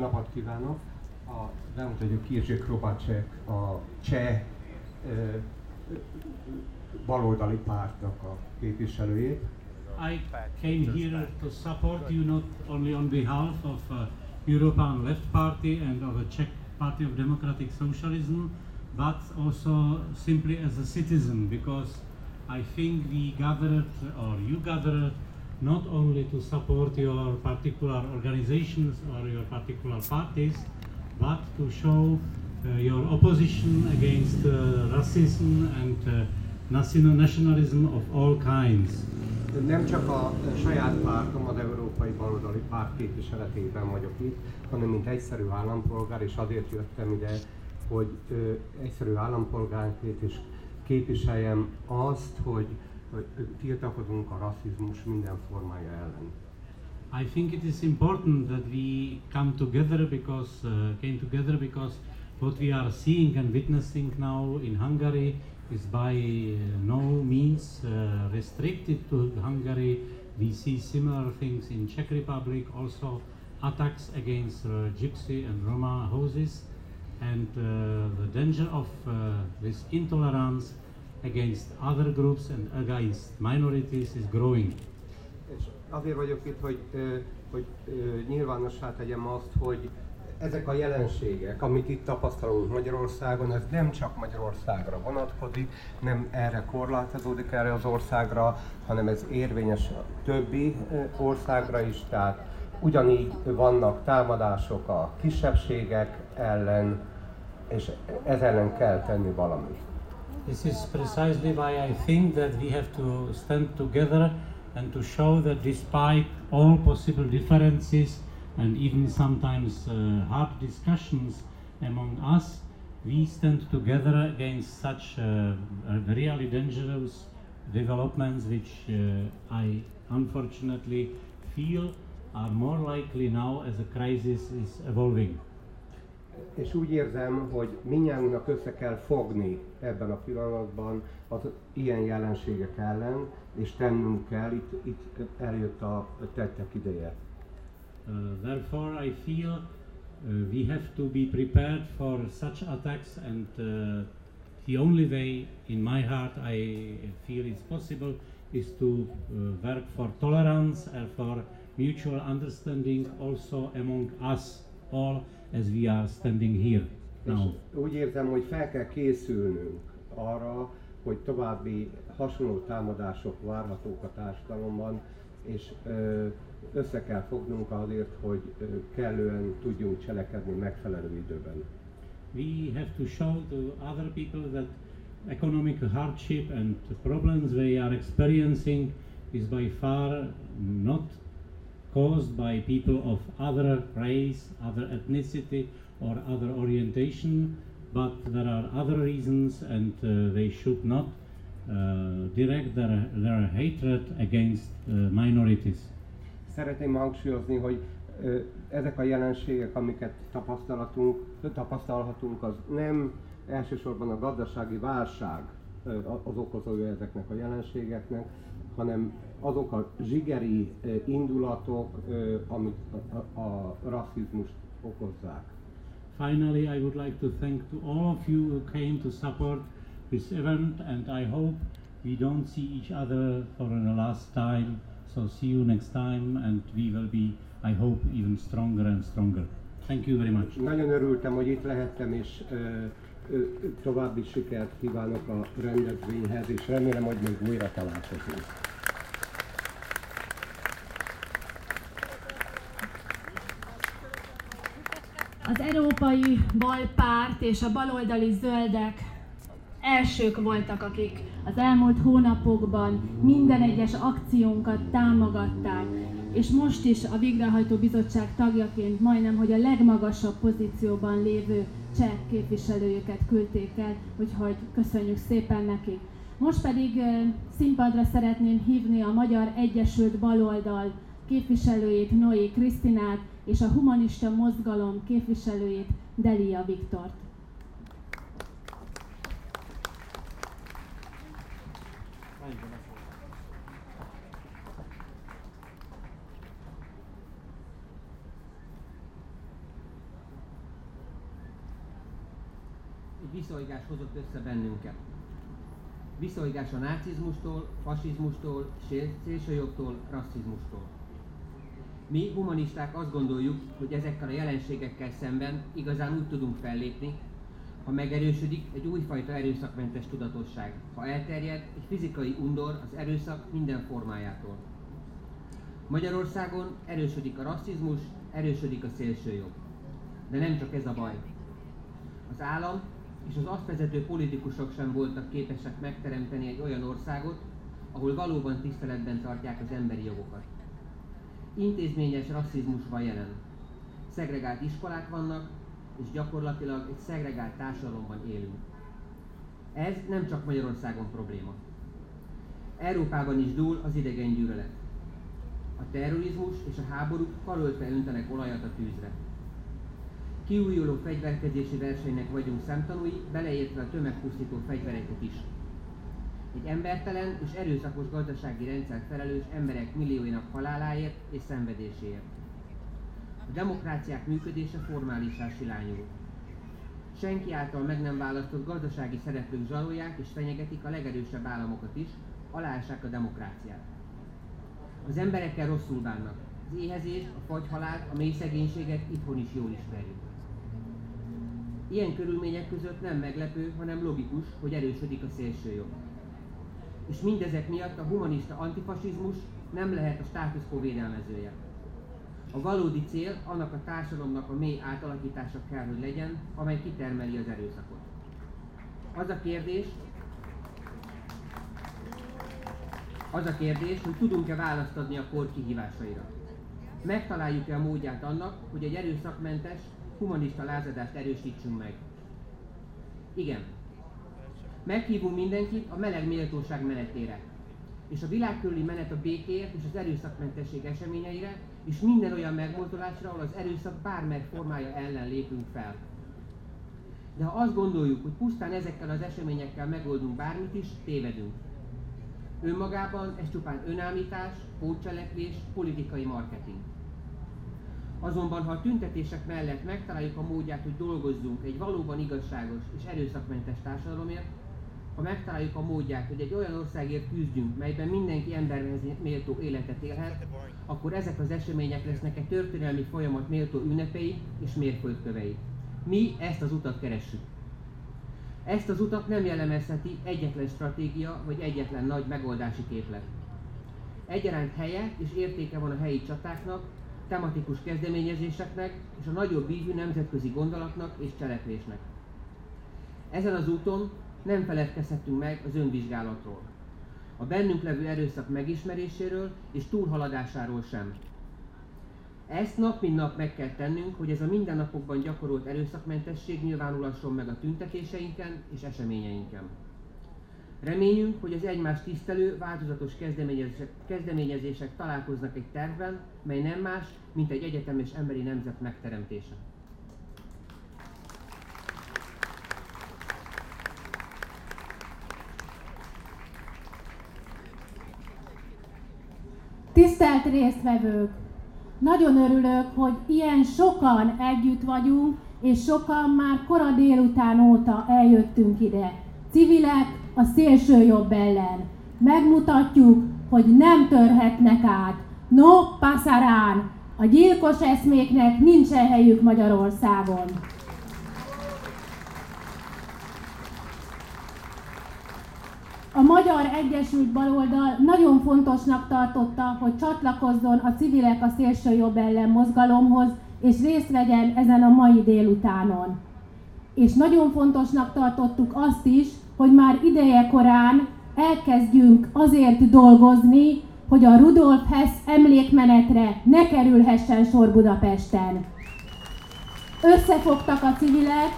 napot kívánok! A a cseh baloldali pártnak a képviselőjét. I came here to support you not only on behalf of uh, European Left Party and of the Czech Party of Democratic Socialism, but also simply as a citizen because I think we gathered or you gathered not only to support your particular organizations or your particular parties, but to show uh, your opposition against uh, racism and uh, nationalism of all kinds. Nem csak a saját pártom, az Európai Baloldali Párt képviseletében vagyok itt, hanem mint egyszerű állampolgár, és azért jöttem ide, hogy ö, egyszerű állampolgárként is képviseljem azt, hogy tiltakozunk a rasszizmus minden formája ellen. I think it is important that we come together because uh, came together because what we are seeing and witnessing now in Hungary is by uh, no means uh, restricted to Hungary. We see similar things in Czech Republic, also attacks against uh, Gypsy and Roma houses, and uh, the danger of uh, this intolerance against other groups and against minorities is growing. És azért vagyok itt, hogy, hogy nyilvánossá tegyem azt, hogy ezek a jelenségek, amit itt tapasztalunk Magyarországon, ez nem csak Magyarországra vonatkozik, nem erre korlátozódik erre az országra, hanem ez érvényes a többi országra is, tehát ugyanígy vannak támadások a kisebbségek ellen, és ez ellen kell tenni valamit. This is precisely why I think that we have to stand together and to show that despite all possible differences and even sometimes uh, hard discussions among us, we stand together against such uh, really dangerous developments which uh, I unfortunately feel are more likely now as the crisis is evolving. És úgy érzem, hogy minnyájunknak össze kell fogni ebben a pillanatban az ilyen jelenségek ellen, és tennünk kell, itt, itt eljött a tettek ideje. Uh, therefore I feel uh, we have to be prepared for such attacks and uh, the only way in my heart I feel is possible is to uh, work for tolerance and for mutual understanding also among us all as we are standing here now. És úgy érzem, hogy fel kell készülnünk arra, hogy további hasonló támadások várhatók a társadalomban, és össze kell fognunk azért, hogy kellően tudjunk cselekedni megfelelő időben. We have to show to other people that economic hardship and problems they are experiencing is by far not caused by people of other race, other ethnicity, or other orientation, but there are other reasons and uh, they should not uh, direct their, their hatred against uh, minorities. Szeretném hangsúlyozni, hogy ezek a jelenségek, amiket tapasztalatunk, tapasztalhatunk, az nem elsősorban a gazdasági válság az okozója ezeknek a jelenségeknek, hanem azok a zsigeri indulatok, amik a, a rasszizmust okozzák. Finally, I would like to thank to all of you who came to support this event and I hope we don't see each other for the last time. So see you next time and we will be, I hope, even stronger and stronger. Thank you very much. Nagyon örültem, hogy itt lehettem, és ö, további sikert kívánok a rendezvényhez, és remélem, hogy még újra találkozunk. Az Európai Balpárt és a baloldali zöldek elsők voltak, akik az elmúlt hónapokban minden egyes akciónkat támogatták, és most is a Végrehajtó Bizottság tagjaként majdnem, hogy a legmagasabb pozícióban lévő cseh képviselőjüket küldték el, úgyhogy köszönjük szépen nekik. Most pedig színpadra szeretném hívni a Magyar Egyesült Baloldal képviselőjét, Noé Krisztinát, és a humanista mozgalom képviselőjét, Delia Viktort. Egy viszolygás hozott össze bennünket. Viszolygás a nácizmustól, fasizmustól, szélsőjobbtól, rasszizmustól. Mi, humanisták azt gondoljuk, hogy ezekkel a jelenségekkel szemben igazán úgy tudunk fellépni, ha megerősödik egy újfajta erőszakmentes tudatosság, ha elterjed egy fizikai undor az erőszak minden formájától. Magyarországon erősödik a rasszizmus, erősödik a szélsőjobb. De nem csak ez a baj. Az állam és az azt vezető politikusok sem voltak képesek megteremteni egy olyan országot, ahol valóban tiszteletben tartják az emberi jogokat. Intézményes rasszizmus van jelen. Szegregált iskolák vannak, és gyakorlatilag egy szegregált társadalomban élünk. Ez nem csak Magyarországon probléma. Európában is dúl az idegen gyűlölet. A terrorizmus és a háborúk karöltve öntenek olajat a tűzre. Kiújuló fegyverkezési versenynek vagyunk szemtanúi, beleértve a tömegpusztító fegyvereket is. Egy embertelen és erőszakos gazdasági rendszer felelős emberek millióinak haláláért és szenvedéséért. A demokráciák működése formálisá silányul. Senki által meg nem választott gazdasági szereplők zsarolják és fenyegetik a legerősebb államokat is, aláássák a demokráciát. Az emberekkel rosszul bánnak. Az éhezést, a fagyhalált, a mély szegénységet itthon is jól ismerjük. Ilyen körülmények között nem meglepő, hanem logikus, hogy erősödik a szélsőjobb. És mindezek miatt a humanista antifasizmus nem lehet a status quo védelmezője. A valódi cél annak a társadalomnak a mély átalakítása kell, hogy legyen, amely kitermeli az erőszakot. Az a kérdés, az a kérdés, hogy tudunk-e választ adni a kor kihívásaira. Megtaláljuk-e a módját annak, hogy egy erőszakmentes, humanista lázadást erősítsünk meg? Igen. Meghívunk mindenkit a meleg méltóság menetére. És a világ körüli menet a békéért és az erőszakmentesség eseményeire, és minden olyan megmozdulásra, ahol az erőszak bármely formája ellen lépünk fel. De ha azt gondoljuk, hogy pusztán ezekkel az eseményekkel megoldunk bármit is, tévedünk. Önmagában ez csupán önállítás, pótcselekvés, politikai marketing. Azonban, ha a tüntetések mellett megtaláljuk a módját, hogy dolgozzunk egy valóban igazságos és erőszakmentes társadalomért, ha megtaláljuk a módját, hogy egy olyan országért küzdjünk, melyben mindenki emberhez méltó életet élhet, akkor ezek az események lesznek egy történelmi folyamat méltó ünnepei és mérföldkövei. Mi ezt az utat keressük. Ezt az utat nem jellemezheti egyetlen stratégia vagy egyetlen nagy megoldási képlet. Egyaránt helye és értéke van a helyi csatáknak, tematikus kezdeményezéseknek és a nagyobb ívű nemzetközi gondolatnak és cselekvésnek. Ezen az úton nem feledkezhetünk meg az önvizsgálatról, a bennünk levő erőszak megismeréséről és túlhaladásáról sem. Ezt nap mint nap meg kell tennünk, hogy ez a mindennapokban gyakorolt erőszakmentesség nyilvánulasson meg a tüntetéseinken és eseményeinken. Reményünk, hogy az egymás tisztelő, változatos kezdeményezések, kezdeményezések találkoznak egy tervben, mely nem más, mint egy egyetemes emberi nemzet megteremtése. Tisztelt résztvevők! Nagyon örülök, hogy ilyen sokan együtt vagyunk, és sokan már kora délután óta eljöttünk ide. Civilek a szélső jobb ellen. Megmutatjuk, hogy nem törhetnek át. No pasarán! A gyilkos eszméknek nincsen helyük Magyarországon. A Magyar Egyesült Baloldal nagyon fontosnak tartotta, hogy csatlakozzon a civilek a szélső jobb ellen mozgalomhoz, és részt vegyen ezen a mai délutánon. És nagyon fontosnak tartottuk azt is, hogy már ideje korán elkezdjünk azért dolgozni, hogy a Rudolf Hess emlékmenetre ne kerülhessen sor Budapesten. Összefogtak a civilek,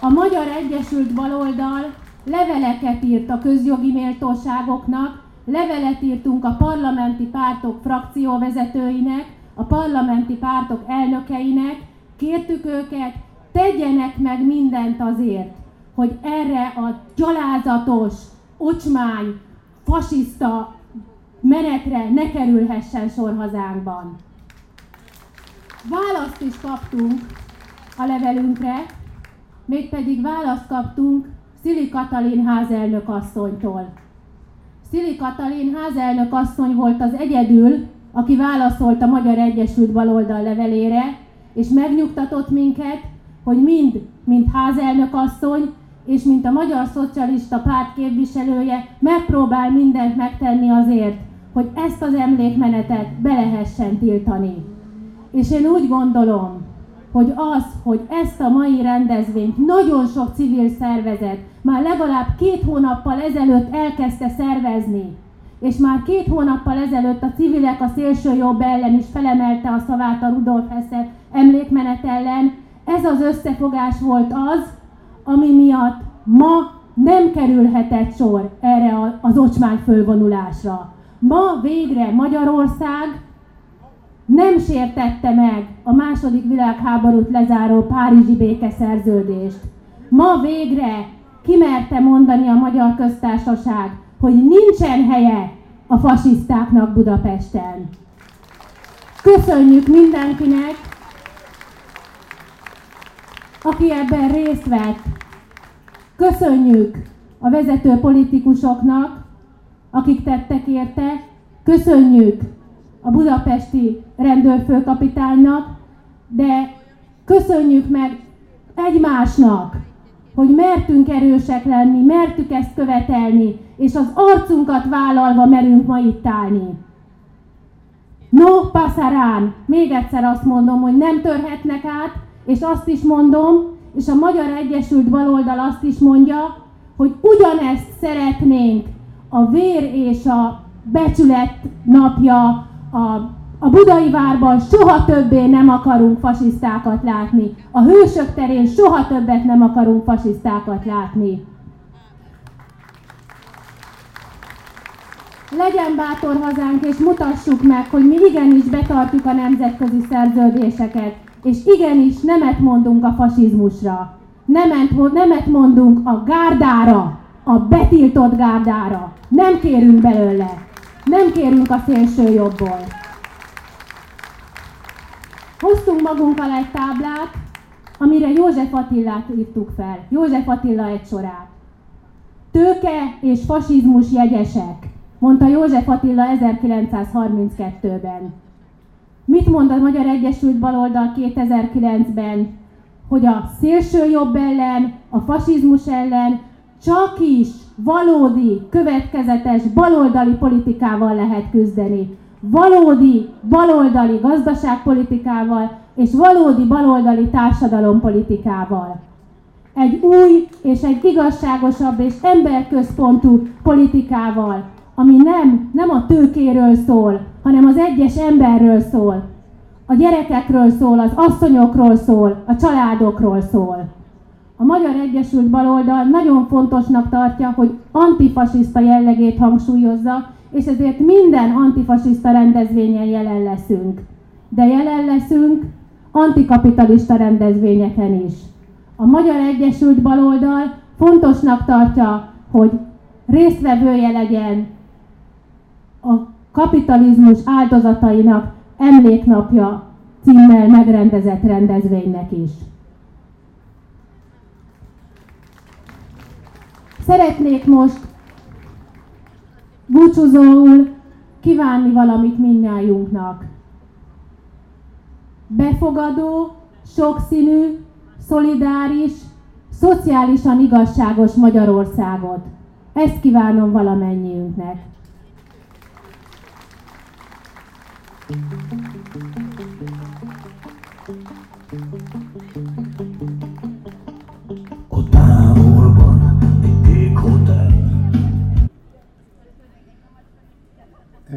a Magyar Egyesült Baloldal leveleket írt a közjogi méltóságoknak, levelet írtunk a parlamenti pártok frakcióvezetőinek, a parlamenti pártok elnökeinek, kértük őket, tegyenek meg mindent azért, hogy erre a gyalázatos, ocsmány, fasiszta menetre ne kerülhessen sor hazánkban. Választ is kaptunk a levelünkre, mégpedig választ kaptunk Szili Katalin házelnök asszonytól. Szili Katalin házelnök asszony volt az egyedül, aki válaszolt a Magyar Egyesült Baloldal levelére, és megnyugtatott minket, hogy mind, mint házelnök asszony, és mint a Magyar Szocialista Párt képviselője megpróbál mindent megtenni azért, hogy ezt az emlékmenetet be lehessen tiltani. És én úgy gondolom, hogy az, hogy ezt a mai rendezvényt nagyon sok civil szervezet már legalább két hónappal ezelőtt elkezdte szervezni, és már két hónappal ezelőtt a civilek a szélső jobb ellen is felemelte a szavát a Rudolf Hesse emlékmenet ellen, ez az összefogás volt az, ami miatt ma nem kerülhetett sor erre az ocsmány fölvonulásra. Ma végre Magyarország nem sértette meg a második világháborút lezáró Párizsi békeszerződést. Ma végre kimerte mondani a Magyar Köztársaság, hogy nincsen helye a fasisztáknak Budapesten. Köszönjük mindenkinek, aki ebben részt vett. Köszönjük a vezető politikusoknak, akik tettek érte. Köszönjük a budapesti rendőrfőkapitánynak, de köszönjük meg egymásnak, hogy mertünk erősek lenni, mertük ezt követelni, és az arcunkat vállalva merünk ma itt állni. No pasarán, még egyszer azt mondom, hogy nem törhetnek át, és azt is mondom, és a Magyar Egyesült Baloldal azt is mondja, hogy ugyanezt szeretnénk a vér és a becsület napja, a, a budai várban soha többé nem akarunk fasisztákat látni. A hősök terén soha többet nem akarunk fasisztákat látni. Legyen bátor hazánk, és mutassuk meg, hogy mi igenis betartjuk a nemzetközi szerződéseket, és igenis nemet mondunk a fasizmusra. Nemet, nemet mondunk a gárdára, a betiltott gárdára. Nem kérünk belőle. Nem kérünk a szélső jobból. Hoztunk magunkkal egy táblát, amire József Attilát írtuk fel. József Attila egy sorát. Tőke és fasizmus jegyesek, mondta József Attila 1932-ben. Mit mond a Magyar Egyesült Baloldal 2009-ben? Hogy a szélső jobb ellen, a fasizmus ellen csak is valódi, következetes baloldali politikával lehet küzdeni. Valódi baloldali gazdaságpolitikával és valódi baloldali társadalompolitikával. Egy új és egy igazságosabb és emberközpontú politikával, ami nem, nem a tőkéről szól, hanem az egyes emberről szól. A gyerekekről szól, az asszonyokról szól, a családokról szól. A Magyar Egyesült Baloldal nagyon fontosnak tartja, hogy antifasiszta jellegét hangsúlyozza, és ezért minden antifasiszta rendezvényen jelen leszünk. De jelen leszünk antikapitalista rendezvényeken is. A Magyar Egyesült Baloldal fontosnak tartja, hogy résztvevője legyen a kapitalizmus áldozatainak emléknapja címmel megrendezett rendezvénynek is. Szeretnék most búcsúzóul kívánni valamit minnyájunknak. Befogadó, sokszínű, szolidáris, szociálisan igazságos Magyarországot. Ezt kívánom valamennyiünknek.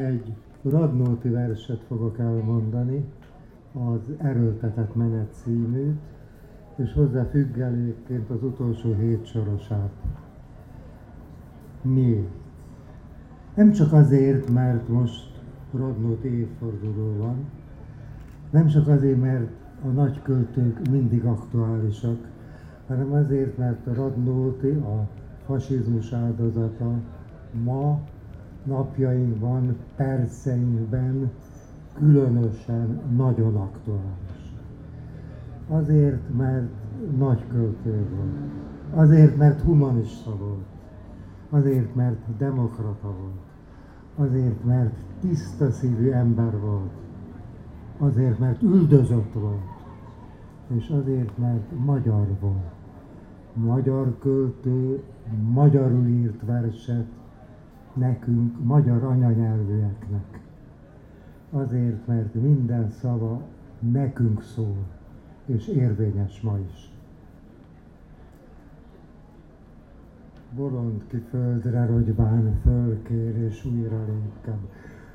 Egy Radnóti verset fogok elmondani, az Erőltetett Menet címűt, és hozzá függelékként az utolsó hét sorosát. Miért? Nem csak azért, mert most Radnóti évforduló van, nem csak azért, mert a nagy költők mindig aktuálisak, hanem azért, mert a Radnóti, a fasizmus áldozata ma napjainkban, perceinkben különösen nagyon aktuális. Azért, mert nagy költő volt. Azért, mert humanista volt. Azért, mert demokrata volt. Azért, mert tiszta szívű ember volt. Azért, mert üldözött volt. És azért, mert magyar volt. Magyar költő, magyarul írt verset nekünk, magyar anyanyelvűeknek. Azért, mert minden szava nekünk szól, és érvényes ma is. Bolond ki földre rogyván fölkér és újra lépkem.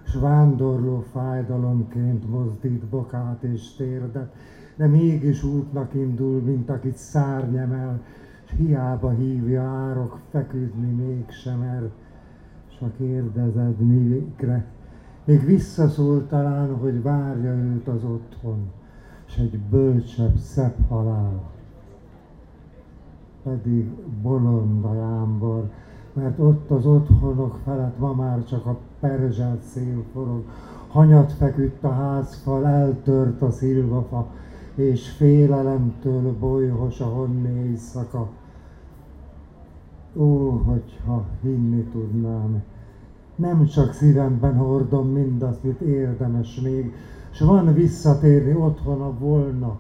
S vándorló fájdalomként mozdít bokát és térdet, de mégis útnak indul, mint akit szárnyemel, s hiába hívja árok feküdni mégsem er, s ha kérdezed mikre, még visszaszól talán, hogy várja őt az otthon, s egy bölcsebb, szebb halál. Pedig bolond a jámbor, mert ott az otthonok felett ma már csak a perzselt szél forog. Hanyat feküdt a házfal, eltört a szilvafa, és félelemtől bolyhos a honné éjszaka. Ó, hogyha hinni tudnám, nem csak szívemben hordom mindazt, mit érdemes még, s van visszatérni otthona volna,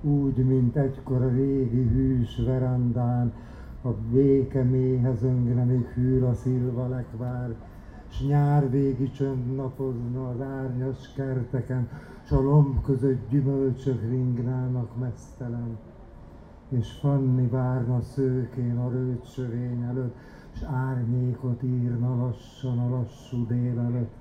úgy, mint egykor a régi hűs verandán, a béke méhez öngre még hűl a szilva lekvár, s nyár végi csönd napozna az árnyas kerteken, s a lomb között gyümölcsök ringnának mesztelen. És Fanni várna szőkén a rőtsövény előtt, s árnyékot írna lassan a lassú délelőtt.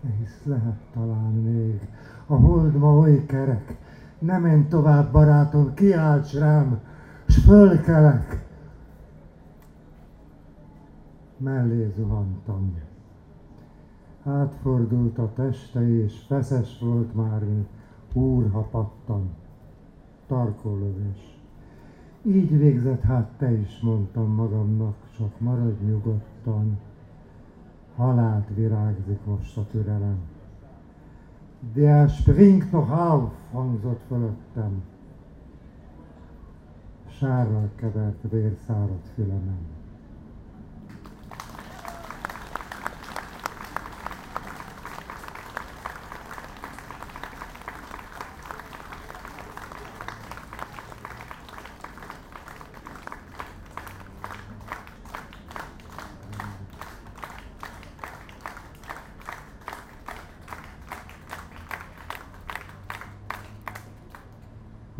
De hisz lehet talán még, a hold ma oly kerek, ne menj tovább, barátom, kiálts rám, s fölkelek. Mellé zuhantam. Átfordult a teste, és feszes volt már, mint úrha pattan. Tarkólövés. Így végzett hát te is, mondtam magamnak, csak maradj nyugodtan. Halált virágzik most a türelem. Der springt noch auf, hangzott fölöttem. Sárral kevert vér száradt fülemen.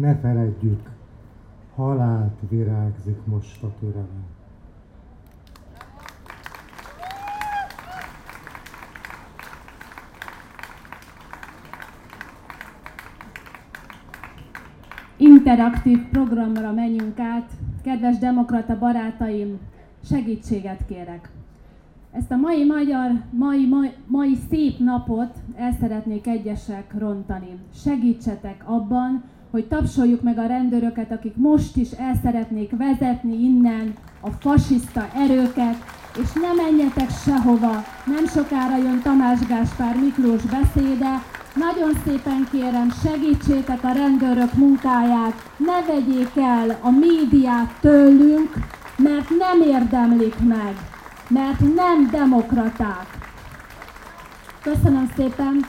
Ne feledjük, halált virágzik most a türelem. interaktív programra menjünk át. Kedves demokrata barátaim, segítséget kérek. Ezt a mai magyar, mai, mai, mai szép napot el szeretnék egyesek rontani. Segítsetek abban, hogy tapsoljuk meg a rendőröket, akik most is el szeretnék vezetni innen a fasiszta erőket, és ne menjetek sehova, nem sokára jön Tamás Gáspár Miklós beszéde, nagyon szépen kérem, segítsétek a rendőrök munkáját, ne vegyék el a médiát tőlünk, mert nem érdemlik meg, mert nem demokraták. Köszönöm szépen,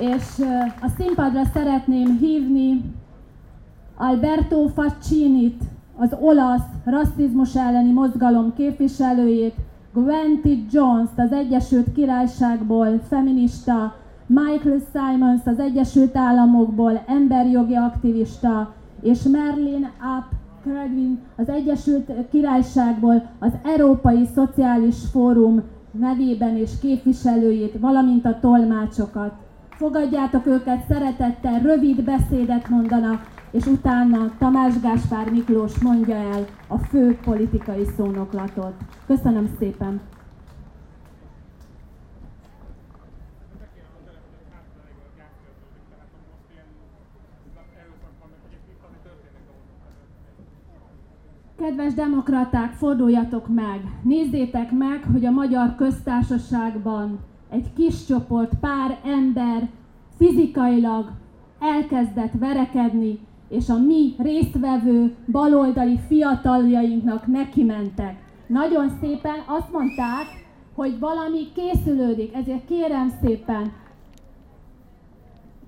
és a színpadra szeretném hívni Alberto Faccinit, az olasz rasszizmus elleni mozgalom képviselőjét, Gwenty Jones az Egyesült Királyságból, feminista, Michael Simons az Egyesült Államokból, emberjogi aktivista, és Merlin Up Cradwin az Egyesült Királyságból az Európai Szociális Fórum nevében és képviselőjét, valamint a tolmácsokat. Fogadjátok őket szeretettel, rövid beszédet mondanak, és utána Tamás Gáspár Miklós mondja el a fő politikai szónoklatot. Köszönöm szépen! Kedves demokraták, forduljatok meg! Nézzétek meg, hogy a magyar köztársaságban egy kis csoport, pár ember fizikailag elkezdett verekedni, és a mi résztvevő baloldali fiataljainknak neki mentek. Nagyon szépen azt mondták, hogy valami készülődik, ezért kérem szépen,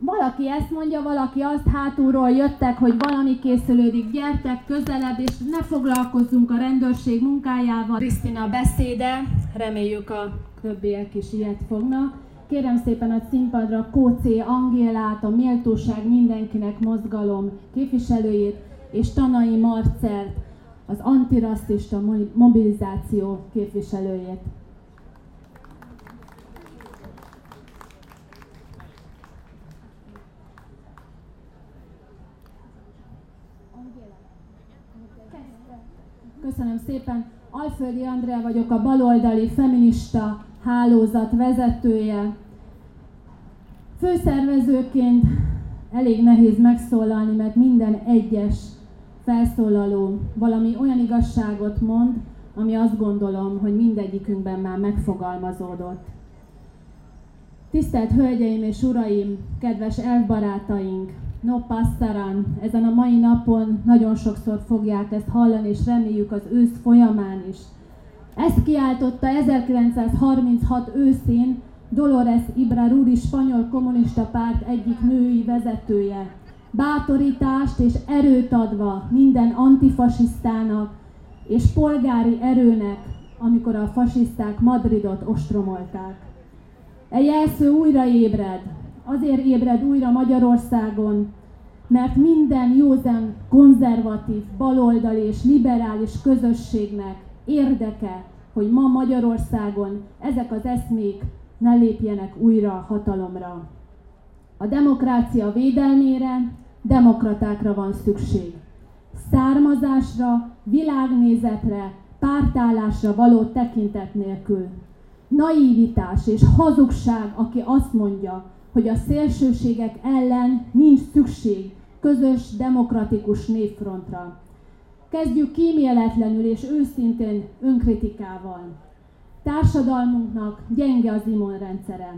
valaki ezt mondja, valaki azt hátulról jöttek, hogy valami készülődik, gyertek közelebb, és ne foglalkozzunk a rendőrség munkájával. Krisztina beszéde, reméljük a többiek is ilyet fognak. Kérem szépen a színpadra KC Angélát, a Méltóság Mindenkinek Mozgalom képviselőjét, és Tanai Marcert, az antirasszista mobilizáció képviselőjét. Köszönöm szépen. Alföldi Andrea vagyok, a baloldali feminista hálózat vezetője. Főszervezőként elég nehéz megszólalni, mert minden egyes felszólaló valami olyan igazságot mond, ami azt gondolom, hogy mindegyikünkben már megfogalmazódott. Tisztelt Hölgyeim és Uraim, kedves elbarátaink, No Passaran, ezen a mai napon nagyon sokszor fogják ezt hallani, és reméljük az ősz folyamán is. Ezt kiáltotta 1936 őszén Dolores Ibraruri spanyol kommunista párt egyik női vezetője. Bátorítást és erőt adva minden antifasisztának és polgári erőnek, amikor a fasiszták Madridot ostromolták. E jelsző újra ébred, azért ébred újra Magyarországon, mert minden józan, konzervatív, baloldali és liberális közösségnek érdeke, hogy ma Magyarországon ezek az eszmék ne lépjenek újra hatalomra. A demokrácia védelmére demokratákra van szükség. Származásra, világnézetre, pártállásra való tekintet nélkül. Naivitás és hazugság, aki azt mondja, hogy a szélsőségek ellen nincs szükség közös demokratikus névfrontra. Kezdjük kíméletlenül és őszintén önkritikával. Társadalmunknak gyenge az immunrendszere.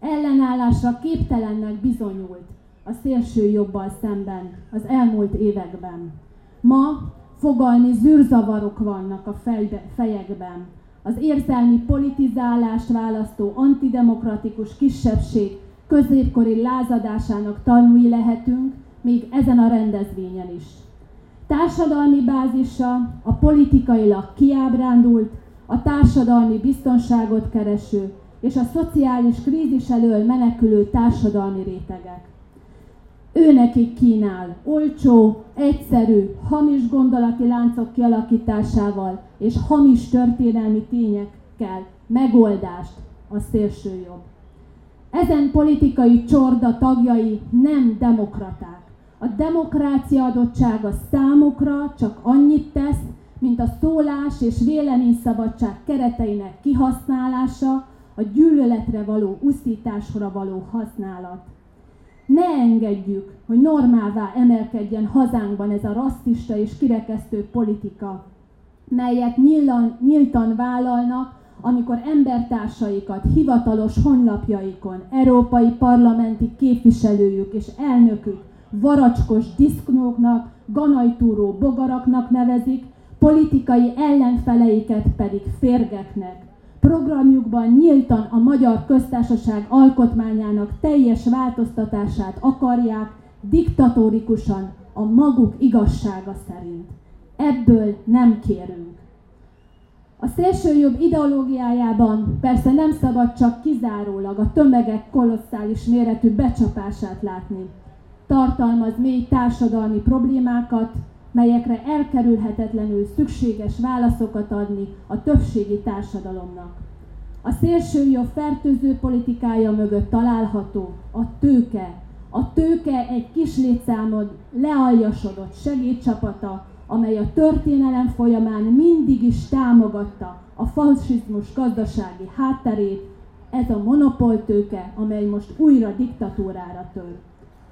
Ellenállásra képtelennek bizonyult a szélső jobbal szemben az elmúlt években. Ma fogalmi zűrzavarok vannak a fejbe, fejekben. Az érzelmi politizálást választó antidemokratikus kisebbség középkori lázadásának tanúi lehetünk, még ezen a rendezvényen is. Társadalmi bázisa a politikailag kiábrándult, a társadalmi biztonságot kereső és a szociális krízis elől menekülő társadalmi rétegek. Ő nekik kínál olcsó, egyszerű, hamis gondolati láncok kialakításával és hamis történelmi tényekkel megoldást a szélső jobb. Ezen politikai csorda tagjai nem demokraták. A demokrácia adottsága számukra csak annyit tesz, mint a szólás és véleményszabadság kereteinek kihasználása, a gyűlöletre való uszításra való használat. Ne engedjük, hogy normálvá emelkedjen hazánkban ez a rasszista és kirekesztő politika, melyet nyílan, nyíltan vállalnak, amikor embertársaikat hivatalos honlapjaikon európai parlamenti képviselőjük és elnökük varacskos diszknóknak, ganajtúró bogaraknak nevezik, politikai ellenfeleiket pedig férgeknek. Programjukban nyíltan a Magyar Köztársaság alkotmányának teljes változtatását akarják, diktatórikusan, a maguk igazsága szerint. Ebből nem kérünk. A szélsőjobb ideológiájában persze nem szabad csak kizárólag a tömegek kolosszális méretű becsapását látni. Tartalmaz mély társadalmi problémákat, melyekre elkerülhetetlenül szükséges válaszokat adni a többségi társadalomnak. A szélsőjobb fertőző politikája mögött található a tőke. A tőke egy kis létszámod lealjasodott segédcsapata, amely a történelem folyamán mindig is támogatta a fasizmus gazdasági hátterét, ez a monopoltőke, amely most újra diktatúrára tör.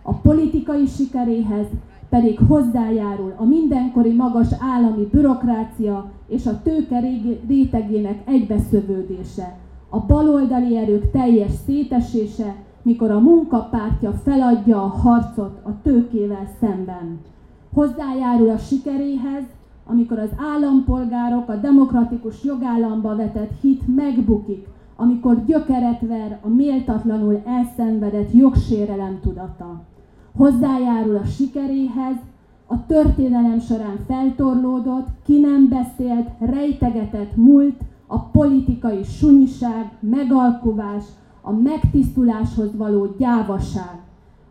A politikai sikeréhez pedig hozzájárul a mindenkori magas állami bürokrácia és a tőke rétegének egybeszövődése, a baloldali erők teljes szétesése, mikor a munkapártja feladja a harcot a tőkével szemben. Hozzájárul a sikeréhez, amikor az állampolgárok a demokratikus jogállamba vetett hit megbukik, amikor gyökeret ver a méltatlanul elszenvedett jogsérelem tudata. Hozzájárul a sikeréhez, a történelem során feltorlódott, ki nem beszélt, rejtegetett múlt, a politikai sunyiság, megalkuvás, a megtisztuláshoz való gyávaság.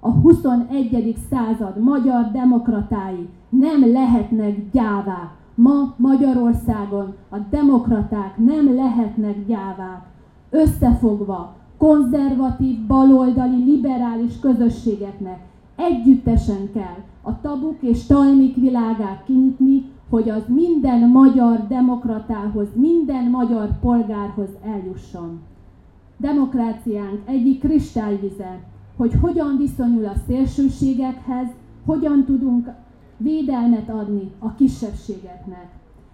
A 21. század magyar demokratái nem lehetnek gyávák. Ma Magyarországon a demokraták nem lehetnek gyávák. Összefogva, konzervatív, baloldali, liberális közösségeknek együttesen kell a tabuk és talmik világát kinyitni, hogy az minden magyar demokratához, minden magyar polgárhoz eljusson. Demokráciánk egyik kristályvize, hogy hogyan viszonyul a szélsőségekhez, hogyan tudunk védelmet adni a kisebbségeknek.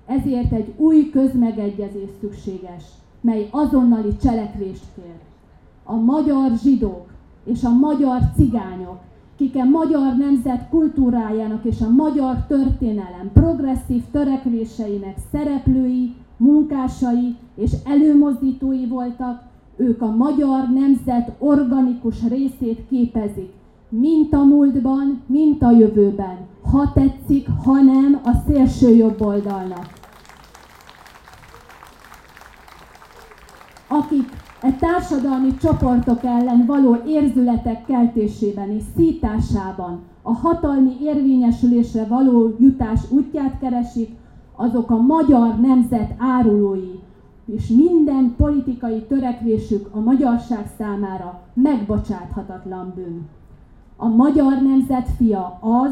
Ezért egy új közmegegyezés szükséges, mely azonnali cselekvést kér. A magyar zsidók és a magyar cigányok kik a magyar nemzet kultúrájának és a magyar történelem progresszív törekvéseinek szereplői, munkásai és előmozdítói voltak, ők a magyar nemzet organikus részét képezik, mint a múltban, mint a jövőben, ha tetszik, ha nem a szélső jobb oldalnak. Akik e társadalmi csoportok ellen való érzületek keltésében és szításában a hatalmi érvényesülésre való jutás útját keresik, azok a magyar nemzet árulói, és minden politikai törekvésük a magyarság számára megbocsáthatatlan bűn. A magyar nemzet fia az,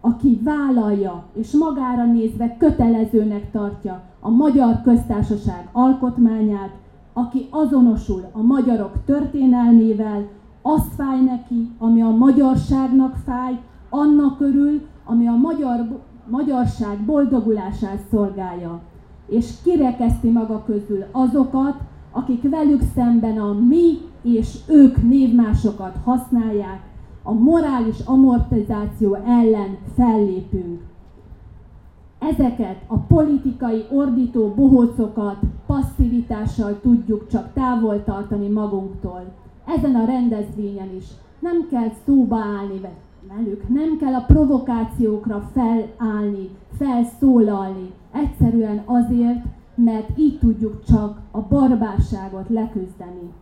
aki vállalja és magára nézve kötelezőnek tartja a magyar köztársaság alkotmányát, aki azonosul a magyarok történelmével, azt fáj neki, ami a magyarságnak fáj, annak örül, ami a magyar, magyarság boldogulását szolgálja. És kirekeszti maga közül azokat, akik velük szemben a mi és ők névmásokat használják, a morális amortizáció ellen fellépünk. Ezeket a politikai ordító bohócokat passzivitással tudjuk csak távol tartani magunktól. Ezen a rendezvényen is nem kell szóba állni velük, nem kell a provokációkra felállni, felszólalni. Egyszerűen azért, mert így tudjuk csak a barbárságot leküzdeni.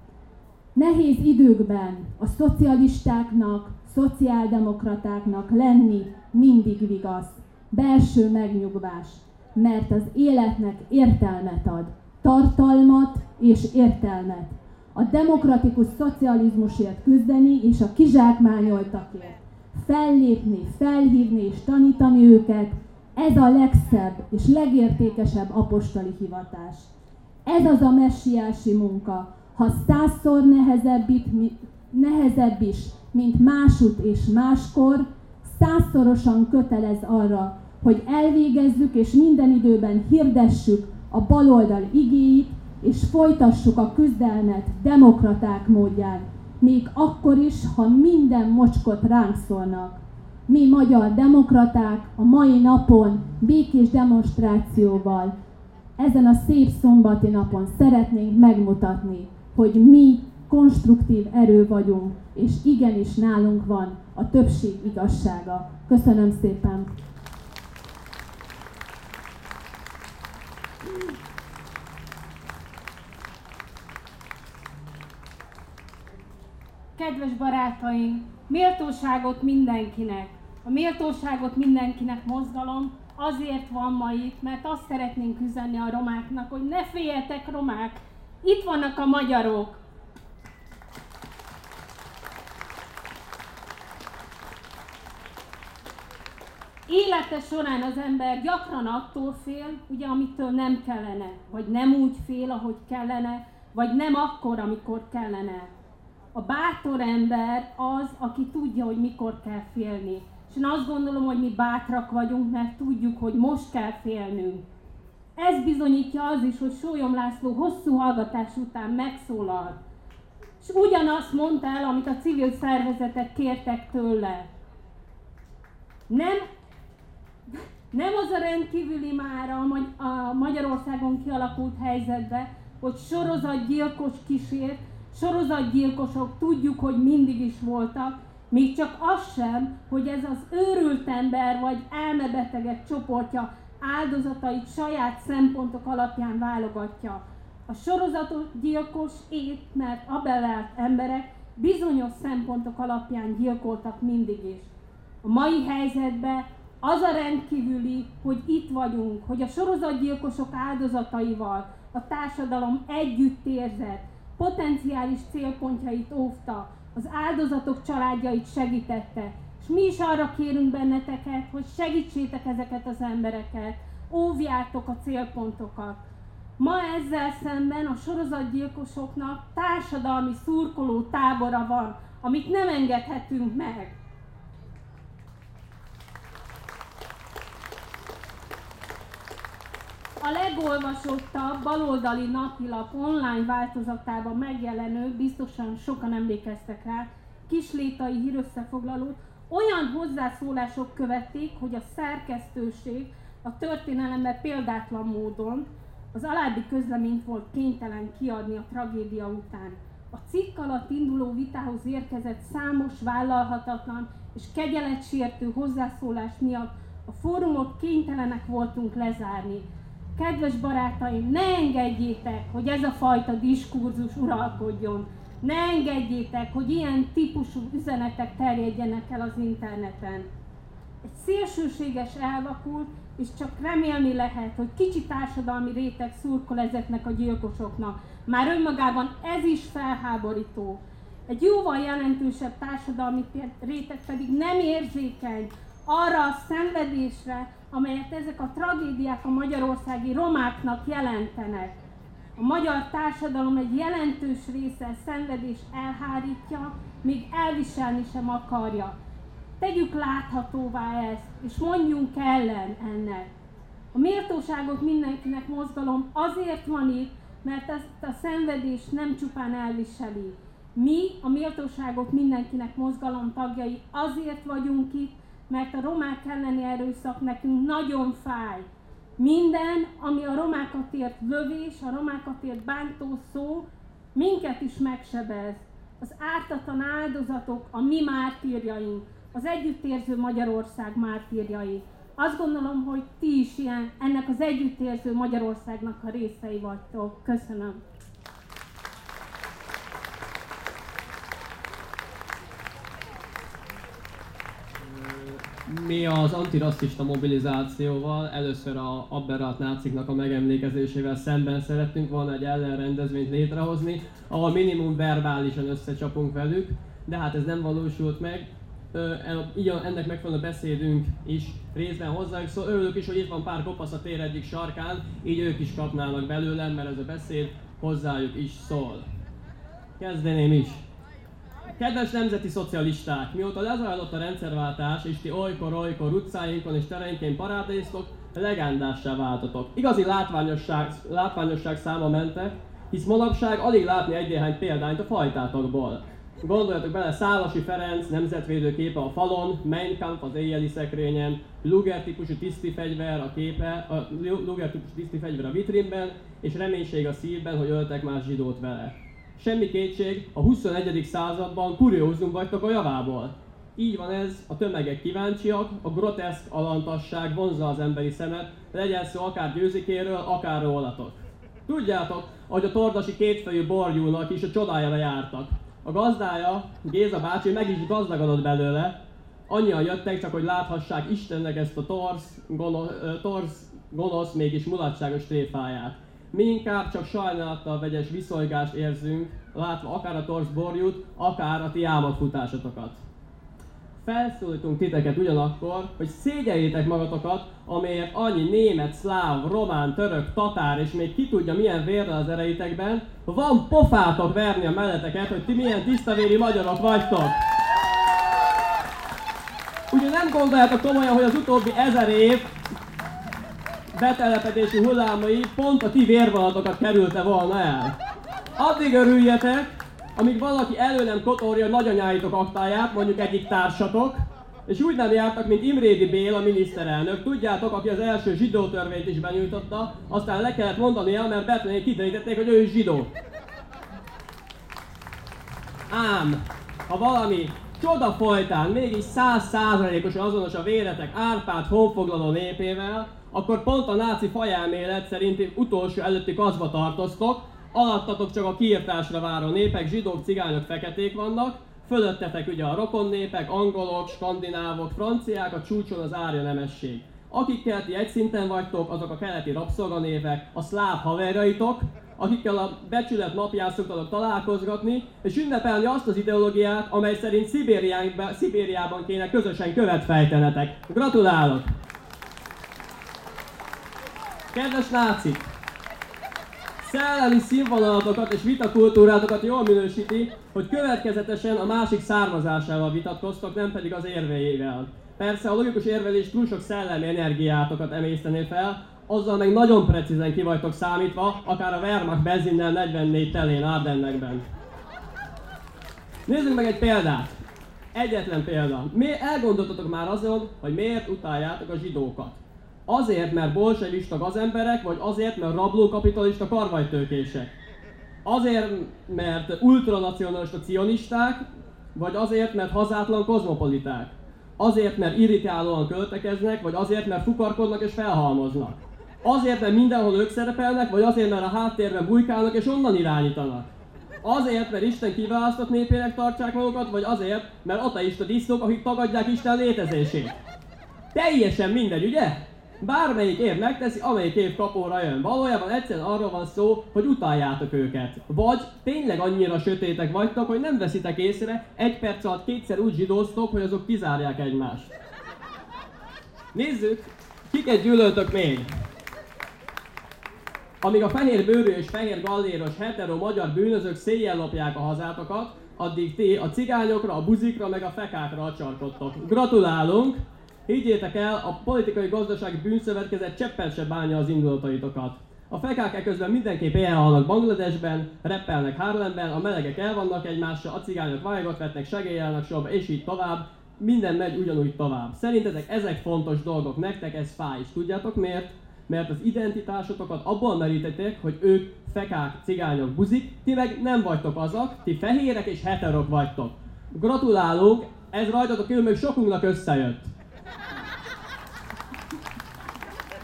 Nehéz időkben a szocialistáknak, szociáldemokratáknak lenni mindig vigasz belső megnyugvás, mert az életnek értelmet ad, tartalmat és értelmet. A demokratikus szocializmusért küzdeni és a kizsákmányoltakért. Fellépni, felhívni és tanítani őket, ez a legszebb és legértékesebb apostoli hivatás. Ez az a messiási munka, ha százszor nehezebb, itt, nehezebb is, mint másút és máskor, százszorosan kötelez arra, hogy elvégezzük és minden időben hirdessük a baloldal igéit, és folytassuk a küzdelmet demokraták módján, még akkor is, ha minden mocskot ránk szólnak. Mi magyar demokraták a mai napon békés demonstrációval, ezen a szép szombati napon szeretnénk megmutatni, hogy mi konstruktív erő vagyunk, és igenis nálunk van a többség igazsága. Köszönöm szépen! Kedves barátaim, méltóságot mindenkinek! A méltóságot mindenkinek mozgalom azért van ma itt, mert azt szeretnénk üzenni a romáknak, hogy ne féljetek romák, itt vannak a magyarok, élete során az ember gyakran attól fél, ugye, amitől nem kellene, vagy nem úgy fél, ahogy kellene, vagy nem akkor, amikor kellene. A bátor ember az, aki tudja, hogy mikor kell félni. És én azt gondolom, hogy mi bátrak vagyunk, mert tudjuk, hogy most kell félnünk. Ez bizonyítja az is, hogy Sólyom László hosszú hallgatás után megszólalt. és ugyanazt mondta el, amit a civil szervezetek kértek tőle. Nem, nem az a rendkívüli már a Magyarországon kialakult helyzetbe, hogy sorozatgyilkos kísért, sorozatgyilkosok tudjuk, hogy mindig is voltak, még csak az sem, hogy ez az őrült ember vagy elmebetegek csoportja áldozatait saját szempontok alapján válogatja. A sorozatot gyilkos ét, mert abellált emberek bizonyos szempontok alapján gyilkoltak mindig is. A mai helyzetben az a rendkívüli, hogy itt vagyunk, hogy a sorozatgyilkosok áldozataival a társadalom együtt érzett, potenciális célpontjait óvta, az áldozatok családjait segítette. És mi is arra kérünk benneteket, hogy segítsétek ezeket az embereket, óvjátok a célpontokat. Ma ezzel szemben a sorozatgyilkosoknak társadalmi szurkoló tábora van, amit nem engedhetünk meg. A legolvasottabb baloldali napilap online változatában megjelenő, biztosan sokan emlékeztek rá, kislétai hírösszefoglalót olyan hozzászólások követték, hogy a szerkesztőség a történelemben példátlan módon az alábbi közleményt volt kénytelen kiadni a tragédia után. A cikk alatt induló vitához érkezett számos vállalhatatlan és kegyeletsértő hozzászólás miatt a fórumot kénytelenek voltunk lezárni, Kedves barátaim, ne engedjétek, hogy ez a fajta diskurzus uralkodjon. Ne engedjétek, hogy ilyen típusú üzenetek terjedjenek el az interneten. Egy szélsőséges elvakult, és csak remélni lehet, hogy kicsi társadalmi réteg szurkol ezeknek a gyilkosoknak. Már önmagában ez is felháborító. Egy jóval jelentősebb társadalmi réteg pedig nem érzékeny arra a szenvedésre, amelyet ezek a tragédiák a magyarországi romáknak jelentenek. A magyar társadalom egy jelentős része szenvedés elhárítja, míg elviselni sem akarja. Tegyük láthatóvá ezt, és mondjunk ellen ennek. A méltóságot mindenkinek mozgalom azért van itt, mert ezt a szenvedést nem csupán elviseli. Mi, a méltóságot mindenkinek mozgalom tagjai azért vagyunk itt, mert a romák elleni erőszak nekünk nagyon fáj. Minden, ami a romákat ért lövés, a romákat ért bántó szó, minket is megsebez. Az ártatlan áldozatok a mi mártírjaink, az együttérző Magyarország mártírjai. Azt gondolom, hogy ti is ilyen, ennek az együttérző Magyarországnak a részei vagytok. Köszönöm. Mi az antirasszista mobilizációval először a aberrált náciknak a megemlékezésével szemben szerettünk volna egy ellenrendezvényt létrehozni, ahol minimum verbálisan összecsapunk velük, de hát ez nem valósult meg. Így ennek megfelelő beszédünk is részben hozzájuk, szóval örülök is, hogy itt van pár kopasz a tér egyik sarkán, így ők is kapnának belőlem, mert ez a beszéd hozzájuk is szól. Kezdeném is. Kedves nemzeti szocialisták, mióta lezajlott a rendszerváltás, és ti olykor-olykor utcáinkon és tereinként parádéztok, legendássá váltatok. Igazi látványosság, látványosság száma mentek, hisz manapság alig látni egy példányt a fajtátokból. Gondoljatok bele, Szálasi Ferenc nemzetvédő képe a falon, Mein Kampf az éjjeli szekrényen, Luger típusú tiszti fegyver a képe, a Luger típusú tiszti fegyver a vitrínben, és reménység a szívben, hogy öltek más zsidót vele. Semmi kétség, a 21. században kuriózum vagytok a javából. Így van ez, a tömegek kíváncsiak, a groteszk alantasság vonzza az emberi szemet, legyen szó akár győzikéről, akár rólatok. Tudjátok, hogy a tordasi kétfejű borjúnak is a csodájára jártak. A gazdája, Géza bácsi meg is gazdagodott belőle, annyian jöttek csak, hogy láthassák Istennek ezt a torsz, gonosz, torsz, gonosz mégis mulatságos tréfáját. Mi inkább csak sajnálattal vegyes viszonygást érzünk, látva akár a torsz borjút, akár a ti álmodfutásotokat. Felszólítunk titeket ugyanakkor, hogy szégyeljétek magatokat, amelyet annyi német, szláv, román, török, tatár és még ki tudja milyen vérrel az ereitekben, van pofátok verni a melleteket, hogy ti milyen tisztavéri magyarok vagytok. Ugye nem gondoljátok komolyan, hogy az utóbbi ezer év betelepedési hullámai pont a ti vérvonatokat kerülte volna el. Addig örüljetek, amíg valaki előlem kotorja a nagyanyáitok aktáját, mondjuk egyik társatok, és úgy nem jártak, mint Imrédi Béla miniszterelnök, tudjátok, aki az első zsidó törvényt is benyújtotta, aztán le kellett mondania, mert Betlenék kiderítették, hogy ő is zsidó. Ám, ha valami csoda folytán mégis száz százalékosan azonos a véletek Árpád honfoglaló népével, akkor pont a náci fajelmélet szerinti utolsó előtti kazba tartoztok, alattatok csak a kiirtásra váró népek, zsidók, cigányok, feketék vannak, fölöttetek ugye a rokon népek, angolok, skandinávok, franciák, a csúcson az árja nemesség. Akikkel ti egy szinten vagytok, azok a keleti rabszolganévek, a szláv haverjaitok, akikkel a becsület napján szoktatok találkozgatni, és ünnepelni azt az ideológiát, amely szerint Szibériában kéne közösen követ fejtenetek. Gratulálok! Kedves nácik! Szellemi színvonalatokat és vitakultúrátokat jól minősíti, hogy következetesen a másik származásával vitatkoztok, nem pedig az érveivel. Persze a logikus érvelés túl sok szellemi energiátokat emésztené fel, azzal meg nagyon precízen ki vagytok számítva, akár a Wehrmacht benzinnel 44 telén Ardennekben. Nézzük meg egy példát. Egyetlen példa. Mi elgondoltatok már azon, hogy miért utáljátok a zsidókat? Azért, mert bolsevista gazemberek, vagy azért, mert rablókapitalista karvajtőkések? Azért, mert ultranacionalista cionisták, vagy azért, mert hazátlan kozmopoliták? Azért, mert irritálóan költekeznek, vagy azért, mert fukarkodnak és felhalmoznak? Azért, mert mindenhol ők szerepelnek, vagy azért, mert a háttérben bujkálnak és onnan irányítanak? Azért, mert Isten kiválasztott népének tartsák magukat, vagy azért, mert ateista disznók, akik tagadják Isten létezését? Teljesen mindegy, ugye? Bármelyik év megteszi, amelyik év kapóra jön. Valójában egyszerűen arról van szó, hogy utáljátok őket. Vagy tényleg annyira sötétek vagytok, hogy nem veszitek észre, egy perc alatt kétszer úgy zsidóztok, hogy azok kizárják egymást. Nézzük, kiket gyűlöltök még. Amíg a fehér bőrű és fehér galléros hetero magyar bűnözők széjjel lopják a hazátokat, addig ti a cigányokra, a buzikra meg a fekákra acsarkodtok. Gratulálunk! Higgyétek el, a politikai gazdasági bűnszövetkezet cseppel se bánja az indulataitokat. A fekák eközben mindenképp halnak Bangladesben, reppelnek Harlemben, a melegek el vannak egymással, a cigányok vájogat vetnek, segélyelnek sorba, és így tovább. Minden megy ugyanúgy tovább. Szerintetek ezek fontos dolgok, nektek ez fáj, és tudjátok miért? Mert az identitásotokat abból merítették, hogy ők fekák, cigányok, buzik, ti meg nem vagytok azok, ti fehérek és heterok vagytok. Gratulálunk, ez rajtatok kívül még sokunknak összejött.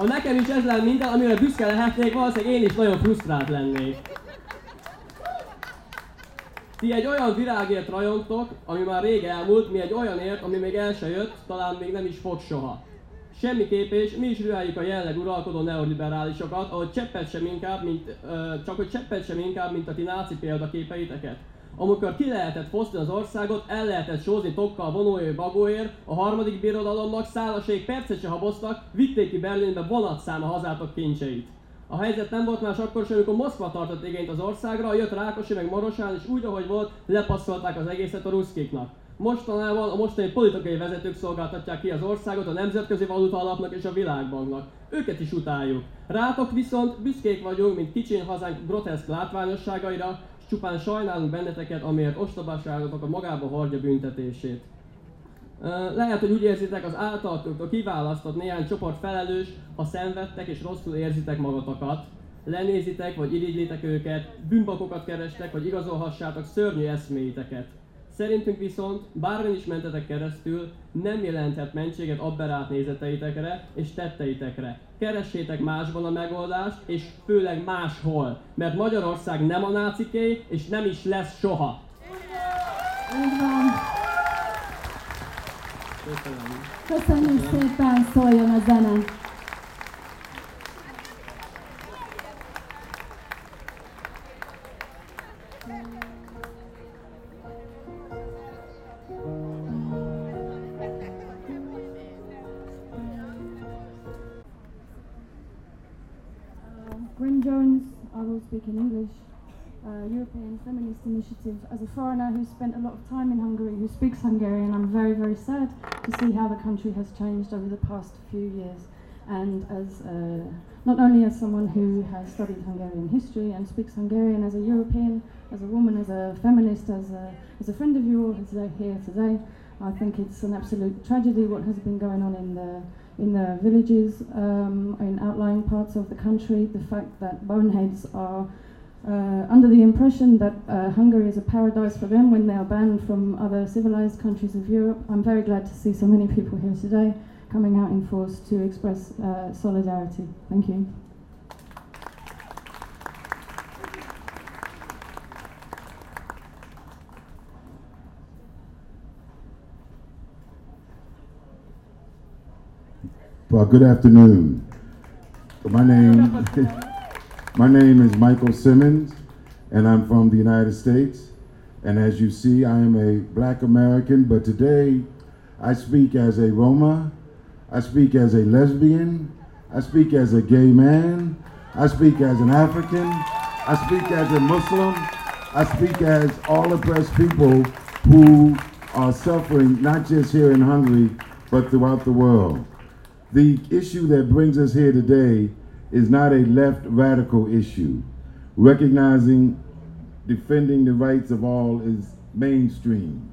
Ha nekem is ez lenne minden, amire büszke lehetnék, valószínűleg én is nagyon frusztrált lennék. Ti egy olyan virágért rajontok, ami már rég elmúlt, mi egy olyanért, ami még el se jött, talán még nem is fog soha. Semmiképp és mi is rüheljük a jelleg uralkodó neoliberálisokat, ahogy cseppet sem inkább, mint, ö, csak hogy cseppet sem inkább, mint a ti náci példaképeiteket amikor ki lehetett fosztani az országot, el lehetett sózni tokkal vonóért bagóért, a harmadik birodalomnak szállasék percet se haboztak, vitték ki Berlinbe vonatszám a hazátok kincseit. A helyzet nem volt más akkor sem, amikor Moszkva tartott igényt az országra, jött Rákosi meg Marosán, és úgy, ahogy volt, lepasszolták az egészet a ruszkiknak. Mostanában a mostani politikai vezetők szolgáltatják ki az országot a Nemzetközi Valuta Alapnak és a Világbanknak. Őket is utáljuk. Rátok viszont büszkék vagyunk, mint kicsin hazánk groteszk látványosságaira, Csupán sajnálunk benneteket, amiért ostobasságotok a magába hordja büntetését. Lehet, hogy úgy érzitek, az általatok kiválasztott néhány csoport felelős, ha szenvedtek és rosszul érzitek magatokat, lenézitek vagy irigylitek őket, bűnbakokat kerestek, vagy igazolhassátok szörnyű eszméiteket. Szerintünk viszont, bármi is mentetek keresztül, nem jelenthet mentséget abberált nézeteitekre és tetteitekre. Keressétek másban a megoldást, és főleg máshol, mert Magyarország nem a náciké, és nem is lesz soha. Így van. Köszönöm. Köszönjük szépen, szóljon a zene. Speak in English. Uh, European Feminist Initiative. As a foreigner who spent a lot of time in Hungary, who speaks Hungarian, I'm very, very sad to see how the country has changed over the past few years. and as uh, not only as someone who has studied Hungarian history and speaks Hungarian as a European, as a woman, as a feminist, as a, as a friend of yours here today, I think it's an absolute tragedy what has been going on in the in the villages um, in outlying parts of the country. The fact that boneheads are uh, under the impression that uh, Hungary is a paradise for them when they are banned from other civilized countries of Europe. I'm very glad to see so many people here today coming out in force to express uh, solidarity. Thank you. Well, good afternoon. My name, my name is Michael Simmons, and I'm from the United States. And as you see, I am a black American, but today I speak as a Roma, I speak as a lesbian, I speak as a gay man, I speak as an African, I speak as a Muslim, I speak as all oppressed people who are suffering not just here in Hungary, but throughout the world. The issue that brings us here today is not a left radical issue. Recognizing defending the rights of all is mainstream.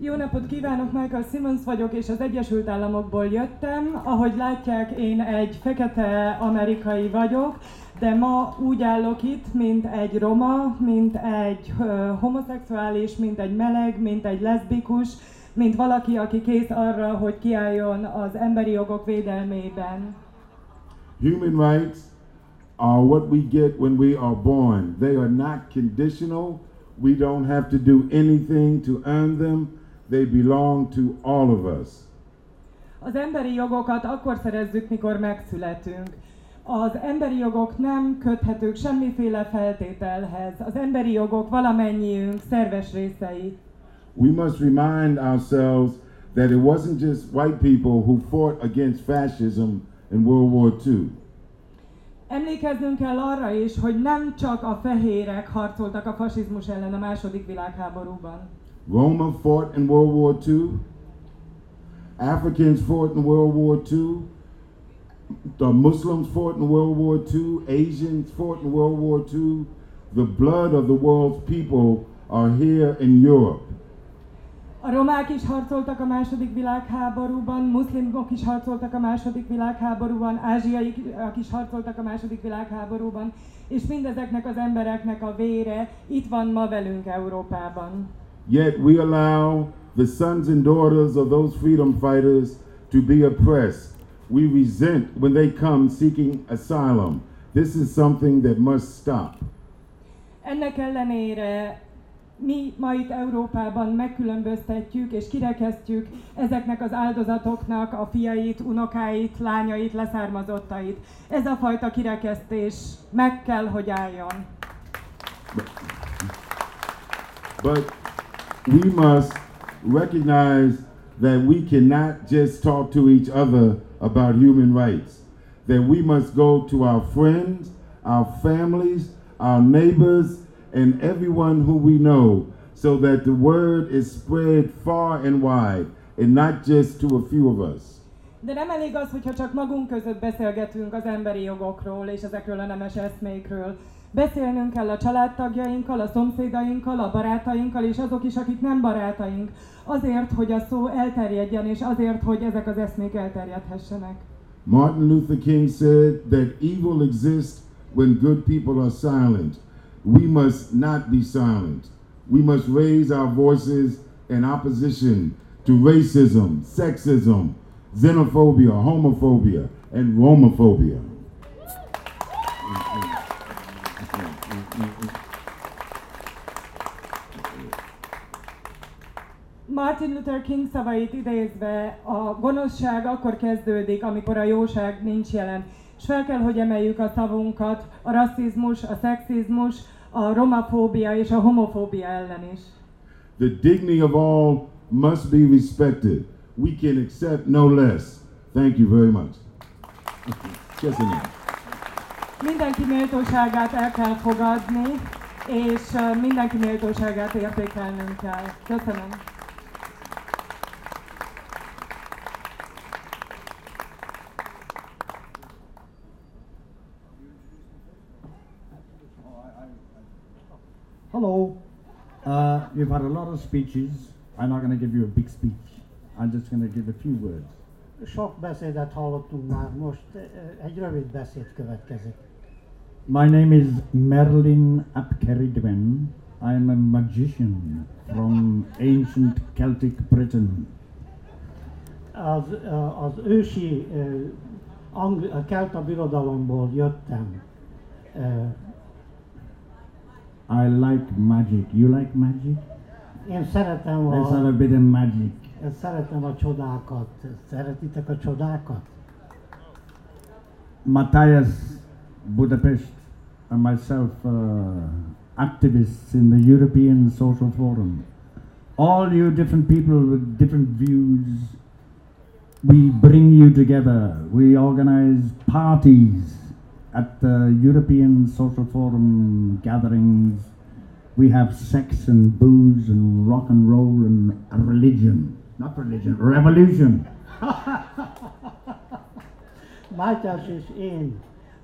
Jó napot kívánok, Michael Simmons vagyok, és az Egyesült Államokból jöttem. Ahogy látják, én egy fekete amerikai vagyok, de ma úgy állok itt, mint egy roma, mint egy homoszexuális, mint egy meleg, mint egy leszbikus, mint valaki, aki kész arra, hogy kiálljon az emberi jogok védelmében. Human rights are what we get when we are born. They are not conditional. We don't have to do anything to earn them. They belong to all of us. Az emberi jogokat akkor szerezzük, mikor megszületünk. Az emberi jogok nem köthetők semmiféle feltételhez. Az emberi jogok valamennyiünk szerves részei. We must remind ourselves that it wasn't just white people who fought against fascism in World War II. Emlékeznünk kell arra is, hogy nem csak a fehérek harcoltak a fasizmus ellen a második világháborúban. Roma fought in World War II. Africans fought in World War II. The Muslims fought in World War II. Asians fought in World War II. The blood of the world's people are here in Europe. A romák is harcoltak a második világháborúban, muszlimok is harcoltak a második világháborúban, ázsiaiak is harcoltak a második világháborúban, és mindezeknek az embereknek a vére itt van ma velünk Európában. Yet we allow the sons and daughters of those freedom fighters to be oppressed. We resent when they come seeking asylum. This is something that must stop. Ennek ellenére mi ma itt Európában megkülönböztetjük és kirekesztjük ezeknek az áldozatoknak a fiait, unokáit, lányait, leszármazottait. Ez a fajta kirekesztés meg kell, hogy álljon. But we must recognize that we cannot just talk to each other about human rights. That we must go to our friends, our families, our neighbors, and everyone who we know so that the word is spread far and wide and not just to a few of us. De nem elég az, hogyha csak magunk között beszélgetünk az emberi jogokról és ezekről a nemes eszmékről. Beszélnünk kell a családtagjainkkal, a szomszédainkkal, a barátainkkal, és azok is, akik nem barátaink, azért, hogy a szó elterjedjen, és azért, hogy ezek az eszmék elterjedhessenek. Martin Luther King said that evil exists when good people are silent. We must not be silent. We must raise our voices in opposition to racism, sexism, xenophobia, homophobia, and Romophobia. Martin Luther King szavait idézve, a gonoszság akkor kezdődik, amikor a jóság nincs jelen. És fel kell, hogy emeljük a szavunkat a rasszizmus, a szexizmus, a romafóbia és a homofóbia ellen is. The dignity of all must be respected. We can accept no less. Thank you very much. Köszönöm. Mindenki méltóságát el kell fogadni, és mindenki méltóságát értékelnünk kell. Köszönöm. Hello. Uh, you've had a lot of speeches. I'm not going to give you a big speech. I'm just going to give a few words. Sok beszédet hallottunk már, most egy rövid beszéd következik. My name is Merlin Apkeridwen. I am a magician from ancient Celtic Britain. Az, az ősi eh, Angli- a kelta birodalomból jöttem. Eh, I like magic. You like magic? Én szeretem Let's have a a, bit of magic. szeretem a csodákat. Szeretitek a csodákat? Matthias Budapest and myself, uh, activists in the European Social Forum. All you different people with different views, we bring you together. We organize parties at the European Social Forum gatherings. We have sex and booze and rock and roll and religion. Not religion, revolution. Mátyás és én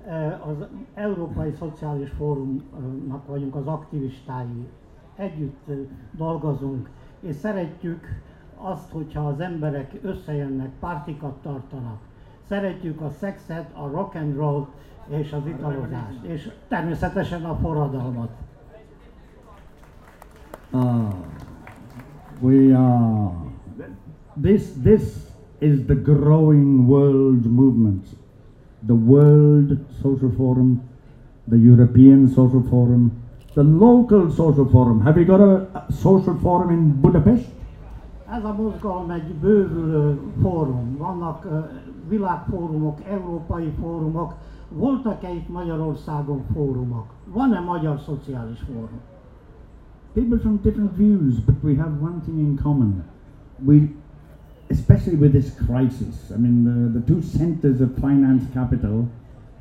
eh, az Európai Szociális Fórumnak vagyunk az aktivistái. Együtt eh, dolgozunk, és szeretjük azt, hogyha az emberek összejönnek, partikat tartanak. Szeretjük a szexet, a rock and roll és az italozást, és természetesen a forradalmat. Ah, we are. This this is the growing world movement, the World Social Forum, the European Social Forum, the local social forum. Have you got a, a social forum in Budapest? Ez a mozgalom egy bővülő fórum. Vannak uh, világfórumok, európai fórumok. Voltak-e itt Magyarországon fórumok? Van-e magyar szociális fórum? People from different views, but we have one thing in common. We, especially with this crisis, I mean, the, the two centers of finance capital,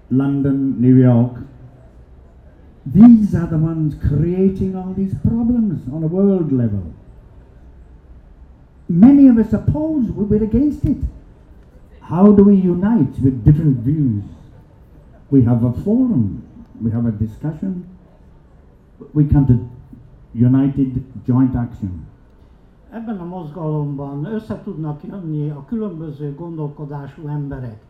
London, New York, these are the ones creating all these problems on a world level. Many of us oppose, we- we're against it. How do we unite with different views? We have a forum, we have a discussion, we come to united joint action. Ebben a mozgalomban össze tudnak jönni a különböző gondolkodású emberek.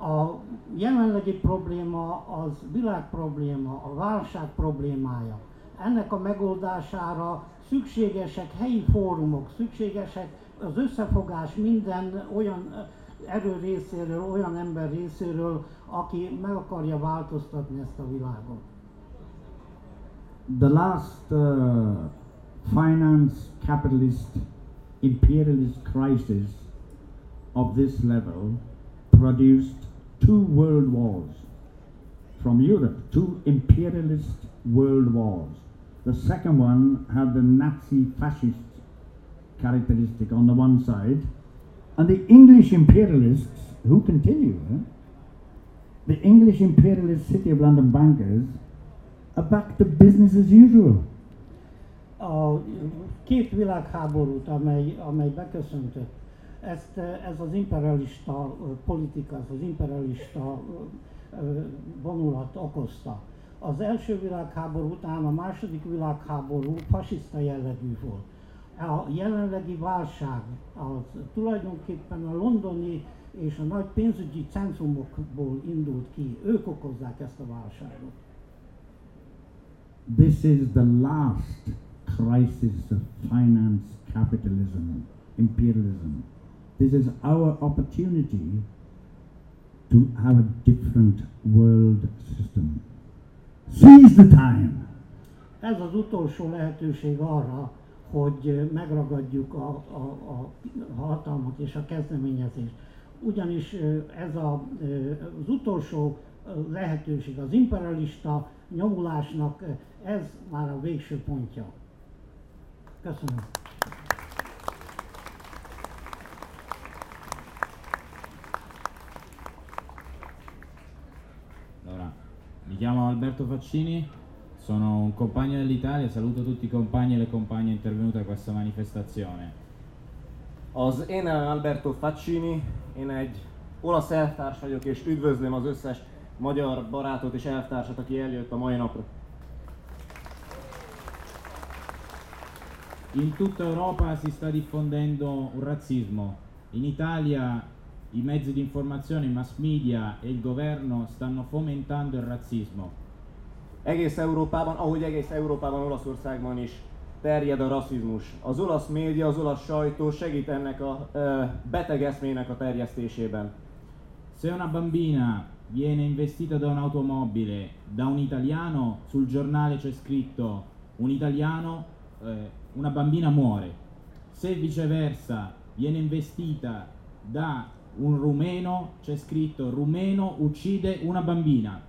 A jelenlegi probléma az világ probléma, a válság problémája. Ennek a megoldására szükségesek helyi fórumok, szükségesek az összefogás minden olyan erő részéről, olyan ember részéről, aki meg akarja változtatni ezt a világot. The last uh, finance capitalist imperialist crisis of this level produced two world wars from Europe, two imperialist world wars. The second one had the Nazi fascist characteristic on the one side, and the English imperialists who continue. eh? The English imperialist City of London bankers are back to business as usual. a két világháborút, amely, amely beköszöntött, ezt, ez az imperialista politika, ez az imperialista vonulat okozta. Az első világháború után a második világháború fasiszta jellegű volt. A jelenlegi válság az tulajdonképpen a londoni és a nagy pénzügyi centrumokból indult ki. Ők okozzák ezt a válságot. This is the last crisis of finance capitalism, imperialism. This is our opportunity to have a different world system. Seize the time. Ez az utolsó lehetőség arra, hogy megragadjuk a, a, a hatalmat és a kezdeményezést. Ugyanis ez a, az utolsó lehetőség, az imperialista nyomulásnak, ez már a végső pontja. Köszönöm. Allora, mi chiamo Alberto Faccini, sono un compagno dell'Italia, saluto tutti i compagni e le compagne intervenute a questa manifestazione. Az én Alberto Faccini, én egy olasz elvtárs vagyok, és üdvözlöm az összes magyar barátot és elvtársat, aki eljött a mai napra. In tutta Europa si sta diffondendo un razzismo. In Italia i mezzi di informazione, i mass media e il governo stanno fomentando il razzismo. Egész Európában, ahogy egész Európában, Olaszországban is terjed a rasszizmus. Az olasz média, az olasz sajtó segít ennek a beteg eszmének a terjesztésében. Se una bambina viene investita da un'automobile da un italiano, sul giornale c'è scritto un italiano, eh, una bambina muore. Se viceversa viene investita da un rumeno, c'è scritto rumeno uccide una bambina.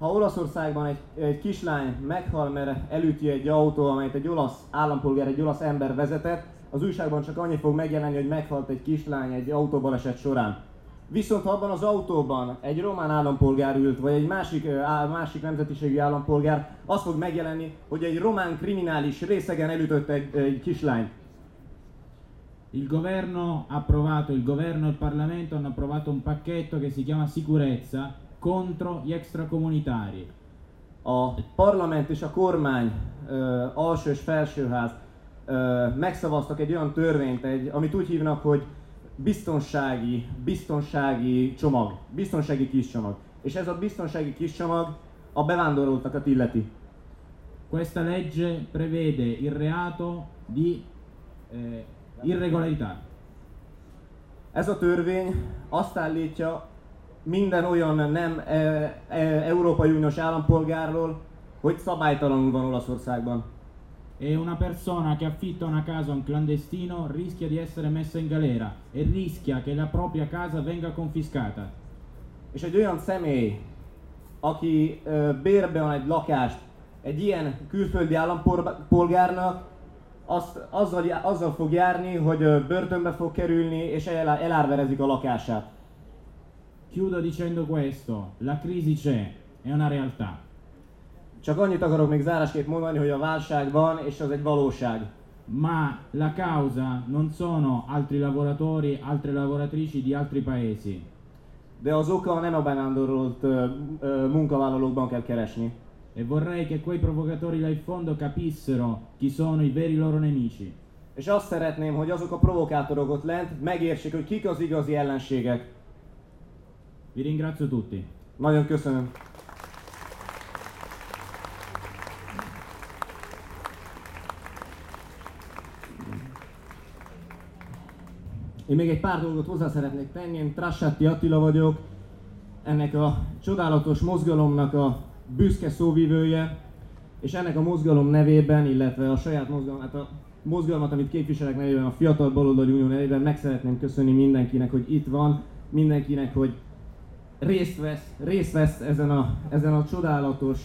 Ha Olaszországban egy, egy kislány meghal, mert elüti egy autó, amelyet egy olasz állampolgár, egy olasz ember vezetett, az újságban csak annyi fog megjelenni, hogy meghalt egy kislány egy autóbaleset során. Viszont ha abban az autóban egy román állampolgár ült, vagy egy másik, á, másik nemzetiségű állampolgár, az fog megjelenni, hogy egy román kriminális részegen elütött egy, egy kislányt. Il governo ha approvato, il governo e il Parlamento hanno approvato un pacchetto che si chiama sicurezza contro gli extracomunitari. A parlament és a kormány, ö, alsó és felsőház ö, megszavaztak egy olyan törvényt, egy, amit úgy hívnak, hogy biztonsági, biztonsági csomag, biztonsági kis csomag. És ez a biztonsági kis csomag a bevándoroltakat illeti. Questa legge prevede il reato di eh, irregolarità. Ez a törvény azt állítja minden olyan nem e, e, Európai Uniós állampolgárról, hogy szabálytalanul van Olaszországban. E una persona che affitta una casa a un clandestino rischia di essere messa in galera e rischia che la propria casa venga confiscata. És egy olyan személy, aki ö, bérbe van egy lakást egy ilyen külföldi állampolgárnak, azt, azzal, azzal fog járni, hogy ö, börtönbe fog kerülni, és el, elárverezik a lakását. Chiudo dicendo questo, la crisi c'è, è una realtà. Csak annyit akarok még zárásképp mondani, hogy a válság van, és az egy valóság. Ma la causa non sono altri lavoratori, altre lavoratrici di altri paesi. De az oka nem a bevándorolt ö, ö, munkavállalókban kell keresni. E vorrei che quei provocatori là in fondo capissero chi sono i veri loro nemici. És azt szeretném, hogy azok a provokátorok ott lent megértsék, hogy kik az igazi ellenségek. Vi ringrazio tutti. Nagyon köszönöm. Én még egy pár dolgot hozzá szeretnék tenni, én Trassatti Attila vagyok, ennek a csodálatos mozgalomnak a büszke szóvivője, és ennek a mozgalom nevében, illetve a saját mozgalom, hát a mozgalmat, amit képviselek nevében, a Fiatal Baloldali Unió nevében meg szeretném köszönni mindenkinek, hogy itt van, mindenkinek, hogy részt vesz, részt vesz ezen, a, ezen a csodálatos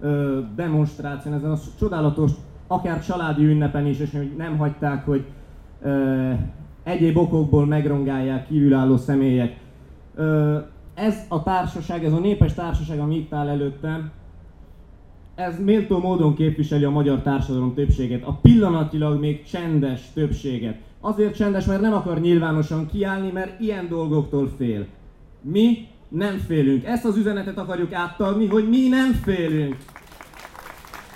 ö, demonstráción, ezen a csodálatos, akár családi ünnepen is, és nem hagyták, hogy ö, egyéb okokból megrongálják kívülálló személyek. Ö, ez a társaság, ez a népes társaság, ami itt áll előttem, ez méltó módon képviseli a magyar társadalom többséget, a pillanatilag még csendes többséget. Azért csendes, mert nem akar nyilvánosan kiállni, mert ilyen dolgoktól fél. Mi nem félünk. Ezt az üzenetet akarjuk átadni, hogy mi nem félünk.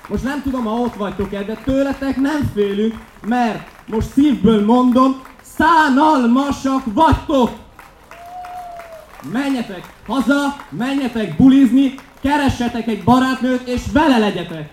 Most nem tudom, ha ott vagytok-e, de tőletek nem félünk, mert most szívből mondom, szánalmasak vagytok! Menjetek haza, menjetek bulizni, keressetek egy barátnőt, és vele legyetek!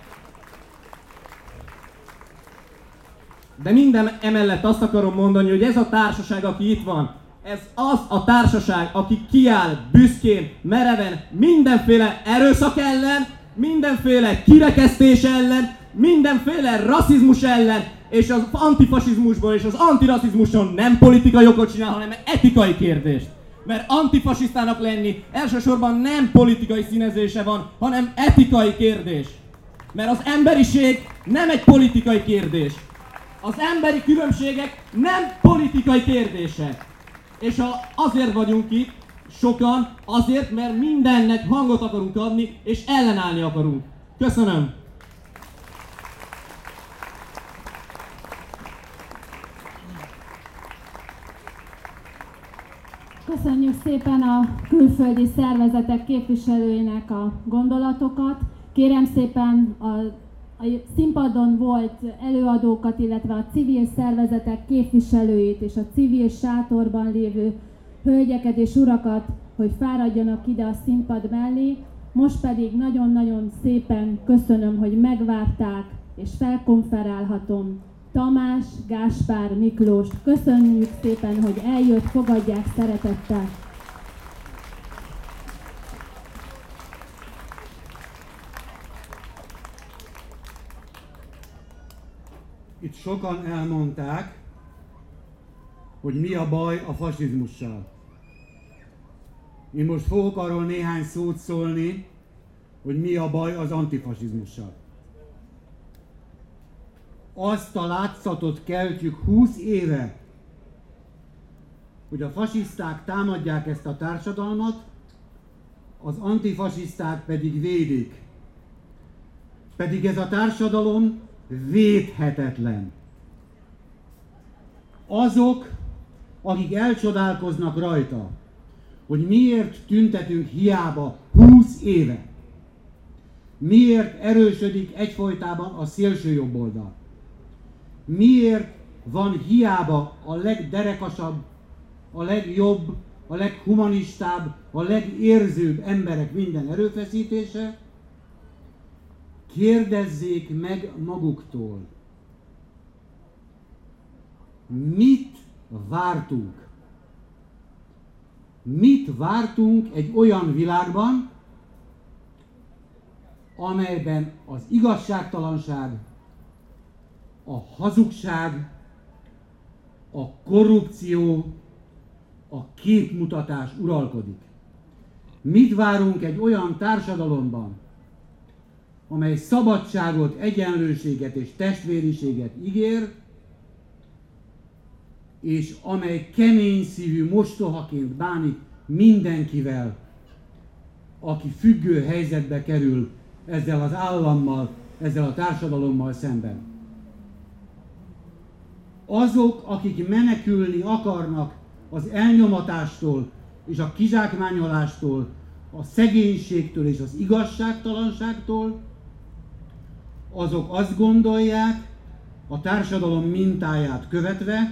De minden emellett azt akarom mondani, hogy ez a társaság, aki itt van, ez az a társaság, aki kiáll büszkén, mereven, mindenféle erőszak ellen, mindenféle kirekesztés ellen, mindenféle rasszizmus ellen, és az antifasizmusból és az antiraszizmuson nem politikai okot csinál, hanem etikai kérdést. Mert antifasisztának lenni elsősorban nem politikai színezése van, hanem etikai kérdés. Mert az emberiség nem egy politikai kérdés. Az emberi különbségek nem politikai kérdések. És ha azért vagyunk itt, sokan, azért, mert mindennek hangot akarunk adni, és ellenállni akarunk. Köszönöm! Köszönjük szépen a külföldi szervezetek képviselőinek a gondolatokat. Kérem szépen a a színpadon volt előadókat, illetve a civil szervezetek képviselőit és a civil sátorban lévő hölgyeket és urakat, hogy fáradjanak ide a színpad mellé. Most pedig nagyon-nagyon szépen köszönöm, hogy megvárták, és felkonferálhatom Tamás Gáspár Miklós. Köszönjük szépen, hogy eljött, fogadják szeretettel. Itt sokan elmondták, hogy mi a baj a fasizmussal. Én most fogok arról néhány szót szólni, hogy mi a baj az antifasizmussal. Azt a látszatot keltjük 20 éve, hogy a fasiszták támadják ezt a társadalmat, az antifasiszták pedig védik. Pedig ez a társadalom védhetetlen. Azok, akik elcsodálkoznak rajta, hogy miért tüntetünk hiába 20 éve, miért erősödik egyfolytában a szélső jobb oldal, miért van hiába a legderekasabb, a legjobb, a leghumanistább, a legérzőbb emberek minden erőfeszítése, kérdezzék meg maguktól, mit vártunk? Mit vártunk egy olyan világban, amelyben az igazságtalanság, a hazugság, a korrupció, a képmutatás uralkodik. Mit várunk egy olyan társadalomban, amely szabadságot, egyenlőséget és testvériséget ígér, és amely kemény szívű mostohaként bánik mindenkivel, aki függő helyzetbe kerül ezzel az állammal, ezzel a társadalommal szemben. Azok, akik menekülni akarnak az elnyomatástól és a kizsákmányolástól, a szegénységtől és az igazságtalanságtól, azok azt gondolják, a társadalom mintáját követve,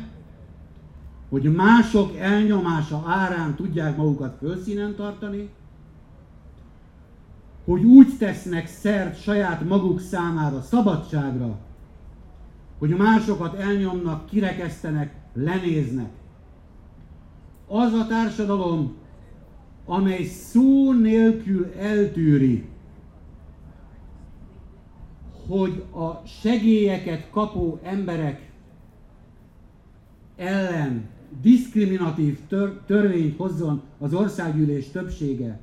hogy mások elnyomása árán tudják magukat fölszínen tartani, hogy úgy tesznek szert saját maguk számára szabadságra, hogy másokat elnyomnak, kirekesztenek, lenéznek. Az a társadalom, amely szó nélkül eltűri, hogy a segélyeket kapó emberek ellen diszkriminatív tör, törvényt hozzon az országgyűlés többsége,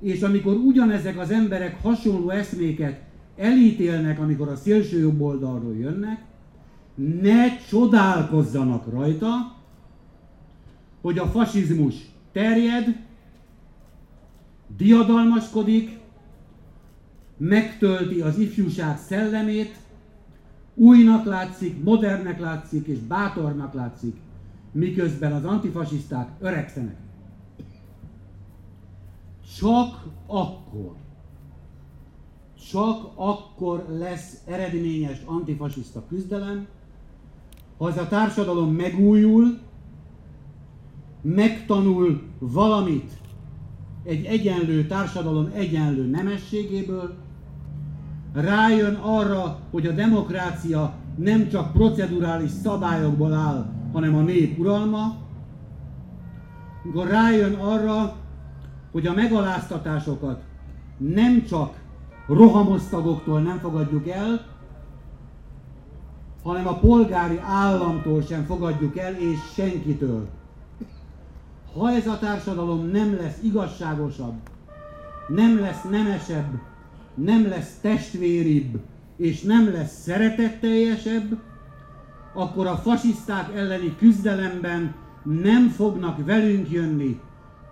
és amikor ugyanezek az emberek hasonló eszméket elítélnek, amikor a szélső jobb oldalról jönnek, ne csodálkozzanak rajta, hogy a fasizmus terjed, diadalmaskodik, megtölti az ifjúság szellemét, újnak látszik, modernnek látszik és bátornak látszik, miközben az antifasiszták öregszenek. Csak akkor, csak akkor lesz eredményes antifasiszta küzdelem, ha az a társadalom megújul, megtanul valamit egy egyenlő társadalom egyenlő nemességéből, rájön arra, hogy a demokrácia nem csak procedurális szabályokból áll, hanem a nép uralma, amikor rájön arra, hogy a megaláztatásokat nem csak rohamosztagoktól nem fogadjuk el, hanem a polgári államtól sem fogadjuk el, és senkitől. Ha ez a társadalom nem lesz igazságosabb, nem lesz nemesebb, nem lesz testvéribb, és nem lesz szeretetteljesebb, akkor a fasiszták elleni küzdelemben nem fognak velünk jönni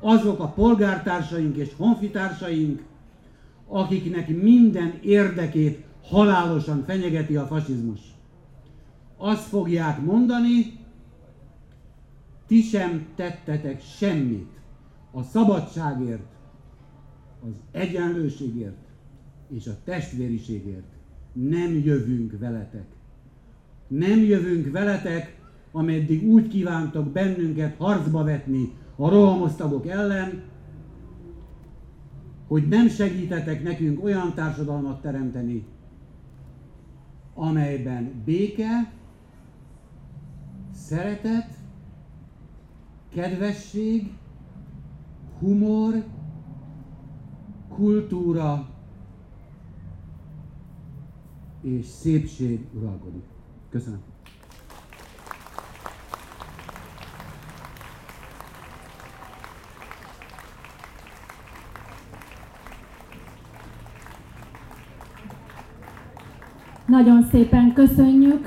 azok a polgártársaink és honfitársaink, akiknek minden érdekét halálosan fenyegeti a fasizmus. Azt fogják mondani, ti sem tettetek semmit a szabadságért, az egyenlőségért és a testvériségért. nem jövünk veletek. Nem jövünk veletek, ameddig úgy kívántok bennünket harcba vetni a rohamosztagok ellen, hogy nem segítetek nekünk olyan társadalmat teremteni, amelyben béke, szeretet, kedvesség, humor, kultúra és szépség uralkodik. Köszönöm. Nagyon szépen köszönjük,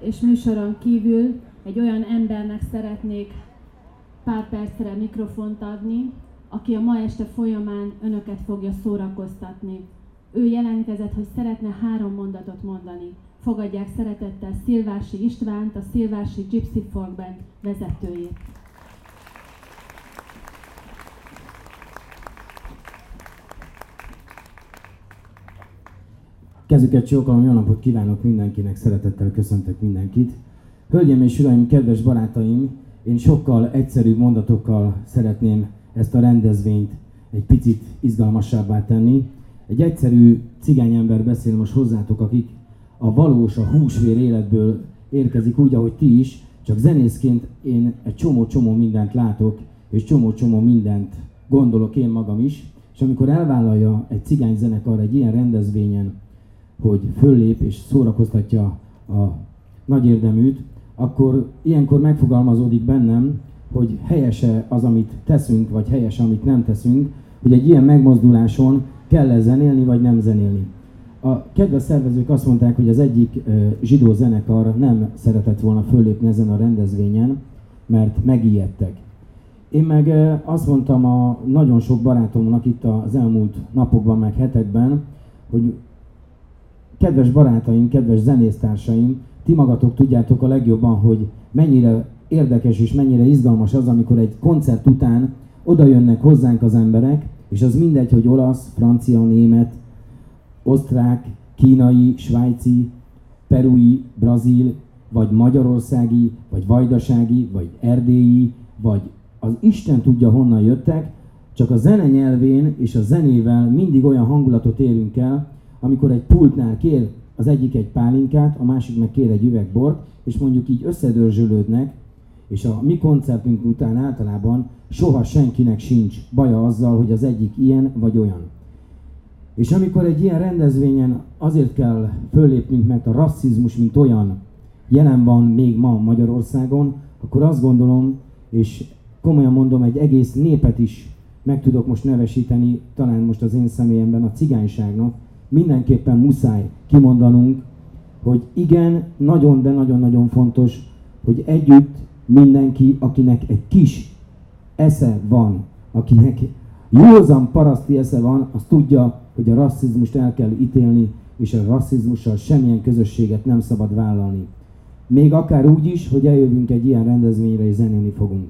és műsoron kívül egy olyan embernek szeretnék pár percre mikrofont adni, aki a ma este folyamán önöket fogja szórakoztatni. Ő jelentkezett, hogy szeretne három mondatot mondani. Fogadják szeretettel Szilvási Istvánt, a Szilvási Gypsy Folk Band vezetőjét. Kezüket csókolom, jó napot kívánok mindenkinek, szeretettel köszöntök mindenkit. Hölgyeim és uraim, kedves barátaim, én sokkal egyszerűbb mondatokkal szeretném ezt a rendezvényt egy picit izgalmasabbá tenni. Egy egyszerű cigányember beszél most hozzátok, akik a valós, a húsvér életből érkezik úgy, ahogy ti is, csak zenészként én egy csomó-csomó mindent látok, és csomó-csomó mindent gondolok én magam is, és amikor elvállalja egy cigány zenekar egy ilyen rendezvényen, hogy föllép és szórakoztatja a nagy érdeműt, akkor ilyenkor megfogalmazódik bennem, hogy helyese az, amit teszünk, vagy helyes, amit nem teszünk, hogy egy ilyen megmozduláson kell-e zenélni, vagy nem zenélni. A kedves szervezők azt mondták, hogy az egyik zsidó zenekar nem szeretett volna föllépni ezen a rendezvényen, mert megijedtek. Én meg azt mondtam a nagyon sok barátomnak itt az elmúlt napokban, meg hetekben, hogy kedves barátaim, kedves zenésztársaim, ti magatok tudjátok a legjobban, hogy mennyire érdekes és mennyire izgalmas az, amikor egy koncert után oda jönnek hozzánk az emberek, és az mindegy, hogy olasz, francia, német, osztrák, kínai, svájci, perui, brazil, vagy magyarországi, vagy vajdasági, vagy erdélyi, vagy az Isten tudja honnan jöttek, csak a zene nyelvén és a zenével mindig olyan hangulatot érünk el, amikor egy pultnál kér az egyik egy pálinkát, a másik meg kér egy üveg bort, és mondjuk így összedörzsölődnek, és a mi koncertünk után általában soha senkinek sincs baja azzal, hogy az egyik ilyen vagy olyan. És amikor egy ilyen rendezvényen azért kell föllépnünk, mert a rasszizmus, mint olyan jelen van még ma Magyarországon, akkor azt gondolom, és komolyan mondom, egy egész népet is meg tudok most nevesíteni, talán most az én személyemben a cigányságnak, mindenképpen muszáj kimondanunk, hogy igen, nagyon, de nagyon-nagyon fontos, hogy együtt mindenki, akinek egy kis esze van, akinek józan paraszti esze van, az tudja, hogy a rasszizmust el kell ítélni, és a rasszizmussal semmilyen közösséget nem szabad vállalni. Még akár úgy is, hogy eljövünk egy ilyen rendezvényre és zenélni fogunk.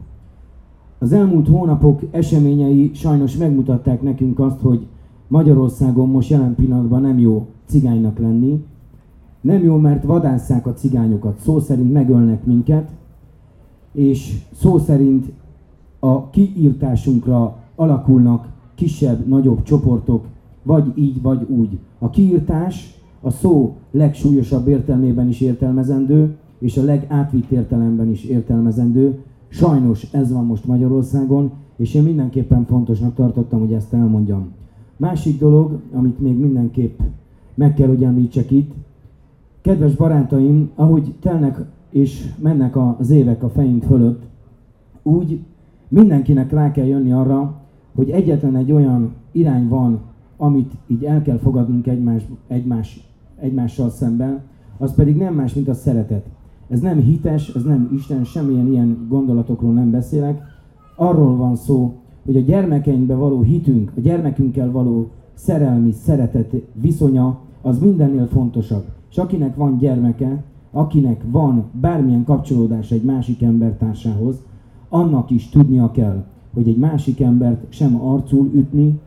Az elmúlt hónapok eseményei sajnos megmutatták nekünk azt, hogy Magyarországon most jelen pillanatban nem jó cigánynak lenni. Nem jó, mert vadásszák a cigányokat, szó szerint megölnek minket, és szó szerint a kiírtásunkra alakulnak kisebb, nagyobb csoportok, vagy így, vagy úgy. A kiírtás a szó legsúlyosabb értelmében is értelmezendő, és a legátvitt értelemben is értelmezendő. Sajnos ez van most Magyarországon, és én mindenképpen fontosnak tartottam, hogy ezt elmondjam. Másik dolog, amit még mindenképp meg kell, hogy említsek itt, kedves barátaim, ahogy telnek és mennek az évek a fejünk fölött, úgy mindenkinek rá kell jönni arra, hogy egyetlen egy olyan irány van, amit így el kell fogadnunk egymás, egymás, egymással szemben, az pedig nem más, mint a szeretet. Ez nem hites, ez nem Isten, semmilyen ilyen gondolatokról nem beszélek. Arról van szó, hogy a gyermekeinkbe való hitünk, a gyermekünkkel való szerelmi, szeretet viszonya, az mindennél fontosabb. És akinek van gyermeke, akinek van bármilyen kapcsolódás egy másik embertársához, annak is tudnia kell, hogy egy másik embert sem arcul ütni,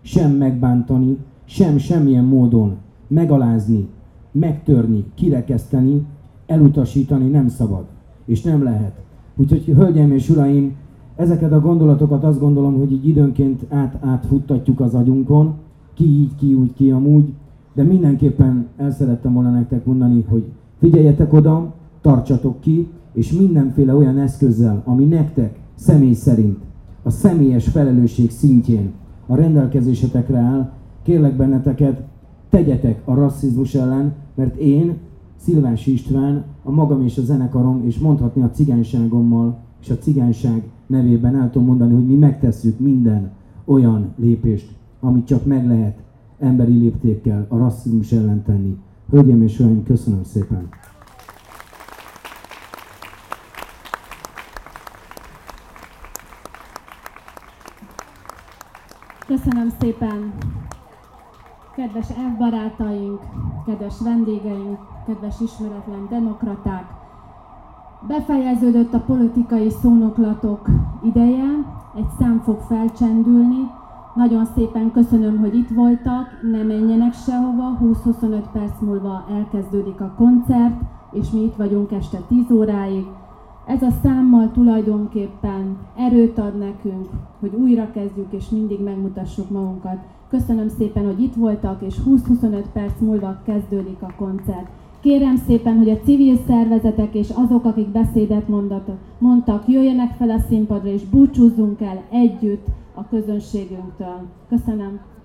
sem megbántani, sem semmilyen módon megalázni, megtörni, kirekeszteni, elutasítani nem szabad, és nem lehet. Úgyhogy, hölgyeim és uraim, ezeket a gondolatokat azt gondolom, hogy így időnként át, átfuttatjuk az agyunkon, ki így, ki úgy, ki amúgy, de mindenképpen el szerettem volna nektek mondani, hogy figyeljetek oda, tartsatok ki, és mindenféle olyan eszközzel, ami nektek személy szerint a személyes felelősség szintjén a rendelkezésetekre áll, kérlek benneteket, tegyetek a rasszizmus ellen, mert én, Szilvási István, a magam és a zenekarom, és mondhatni a cigányságommal és a cigányság nevében el tudom mondani, hogy mi megtesszük minden olyan lépést, amit csak meg lehet emberi léptékkel a rasszizmus ellen tenni. Hölgyeim és Uraim, köszönöm szépen! Köszönöm szépen! Kedves elbarátaink, kedves vendégeink, kedves ismeretlen demokraták! Befejeződött a politikai szónoklatok ideje, egy szám fog felcsendülni. Nagyon szépen köszönöm, hogy itt voltak, ne menjenek sehova, 20-25 perc múlva elkezdődik a koncert, és mi itt vagyunk este 10 óráig. Ez a számmal tulajdonképpen erőt ad nekünk, hogy újra kezdjük és mindig megmutassuk magunkat. Köszönöm szépen, hogy itt voltak, és 20-25 perc múlva kezdődik a koncert. Kérem szépen, hogy a civil szervezetek és azok, akik beszédet mondatok, mondtak, jöjjenek fel a színpadra, és búcsúzzunk el együtt a közönségünktől. Köszönöm.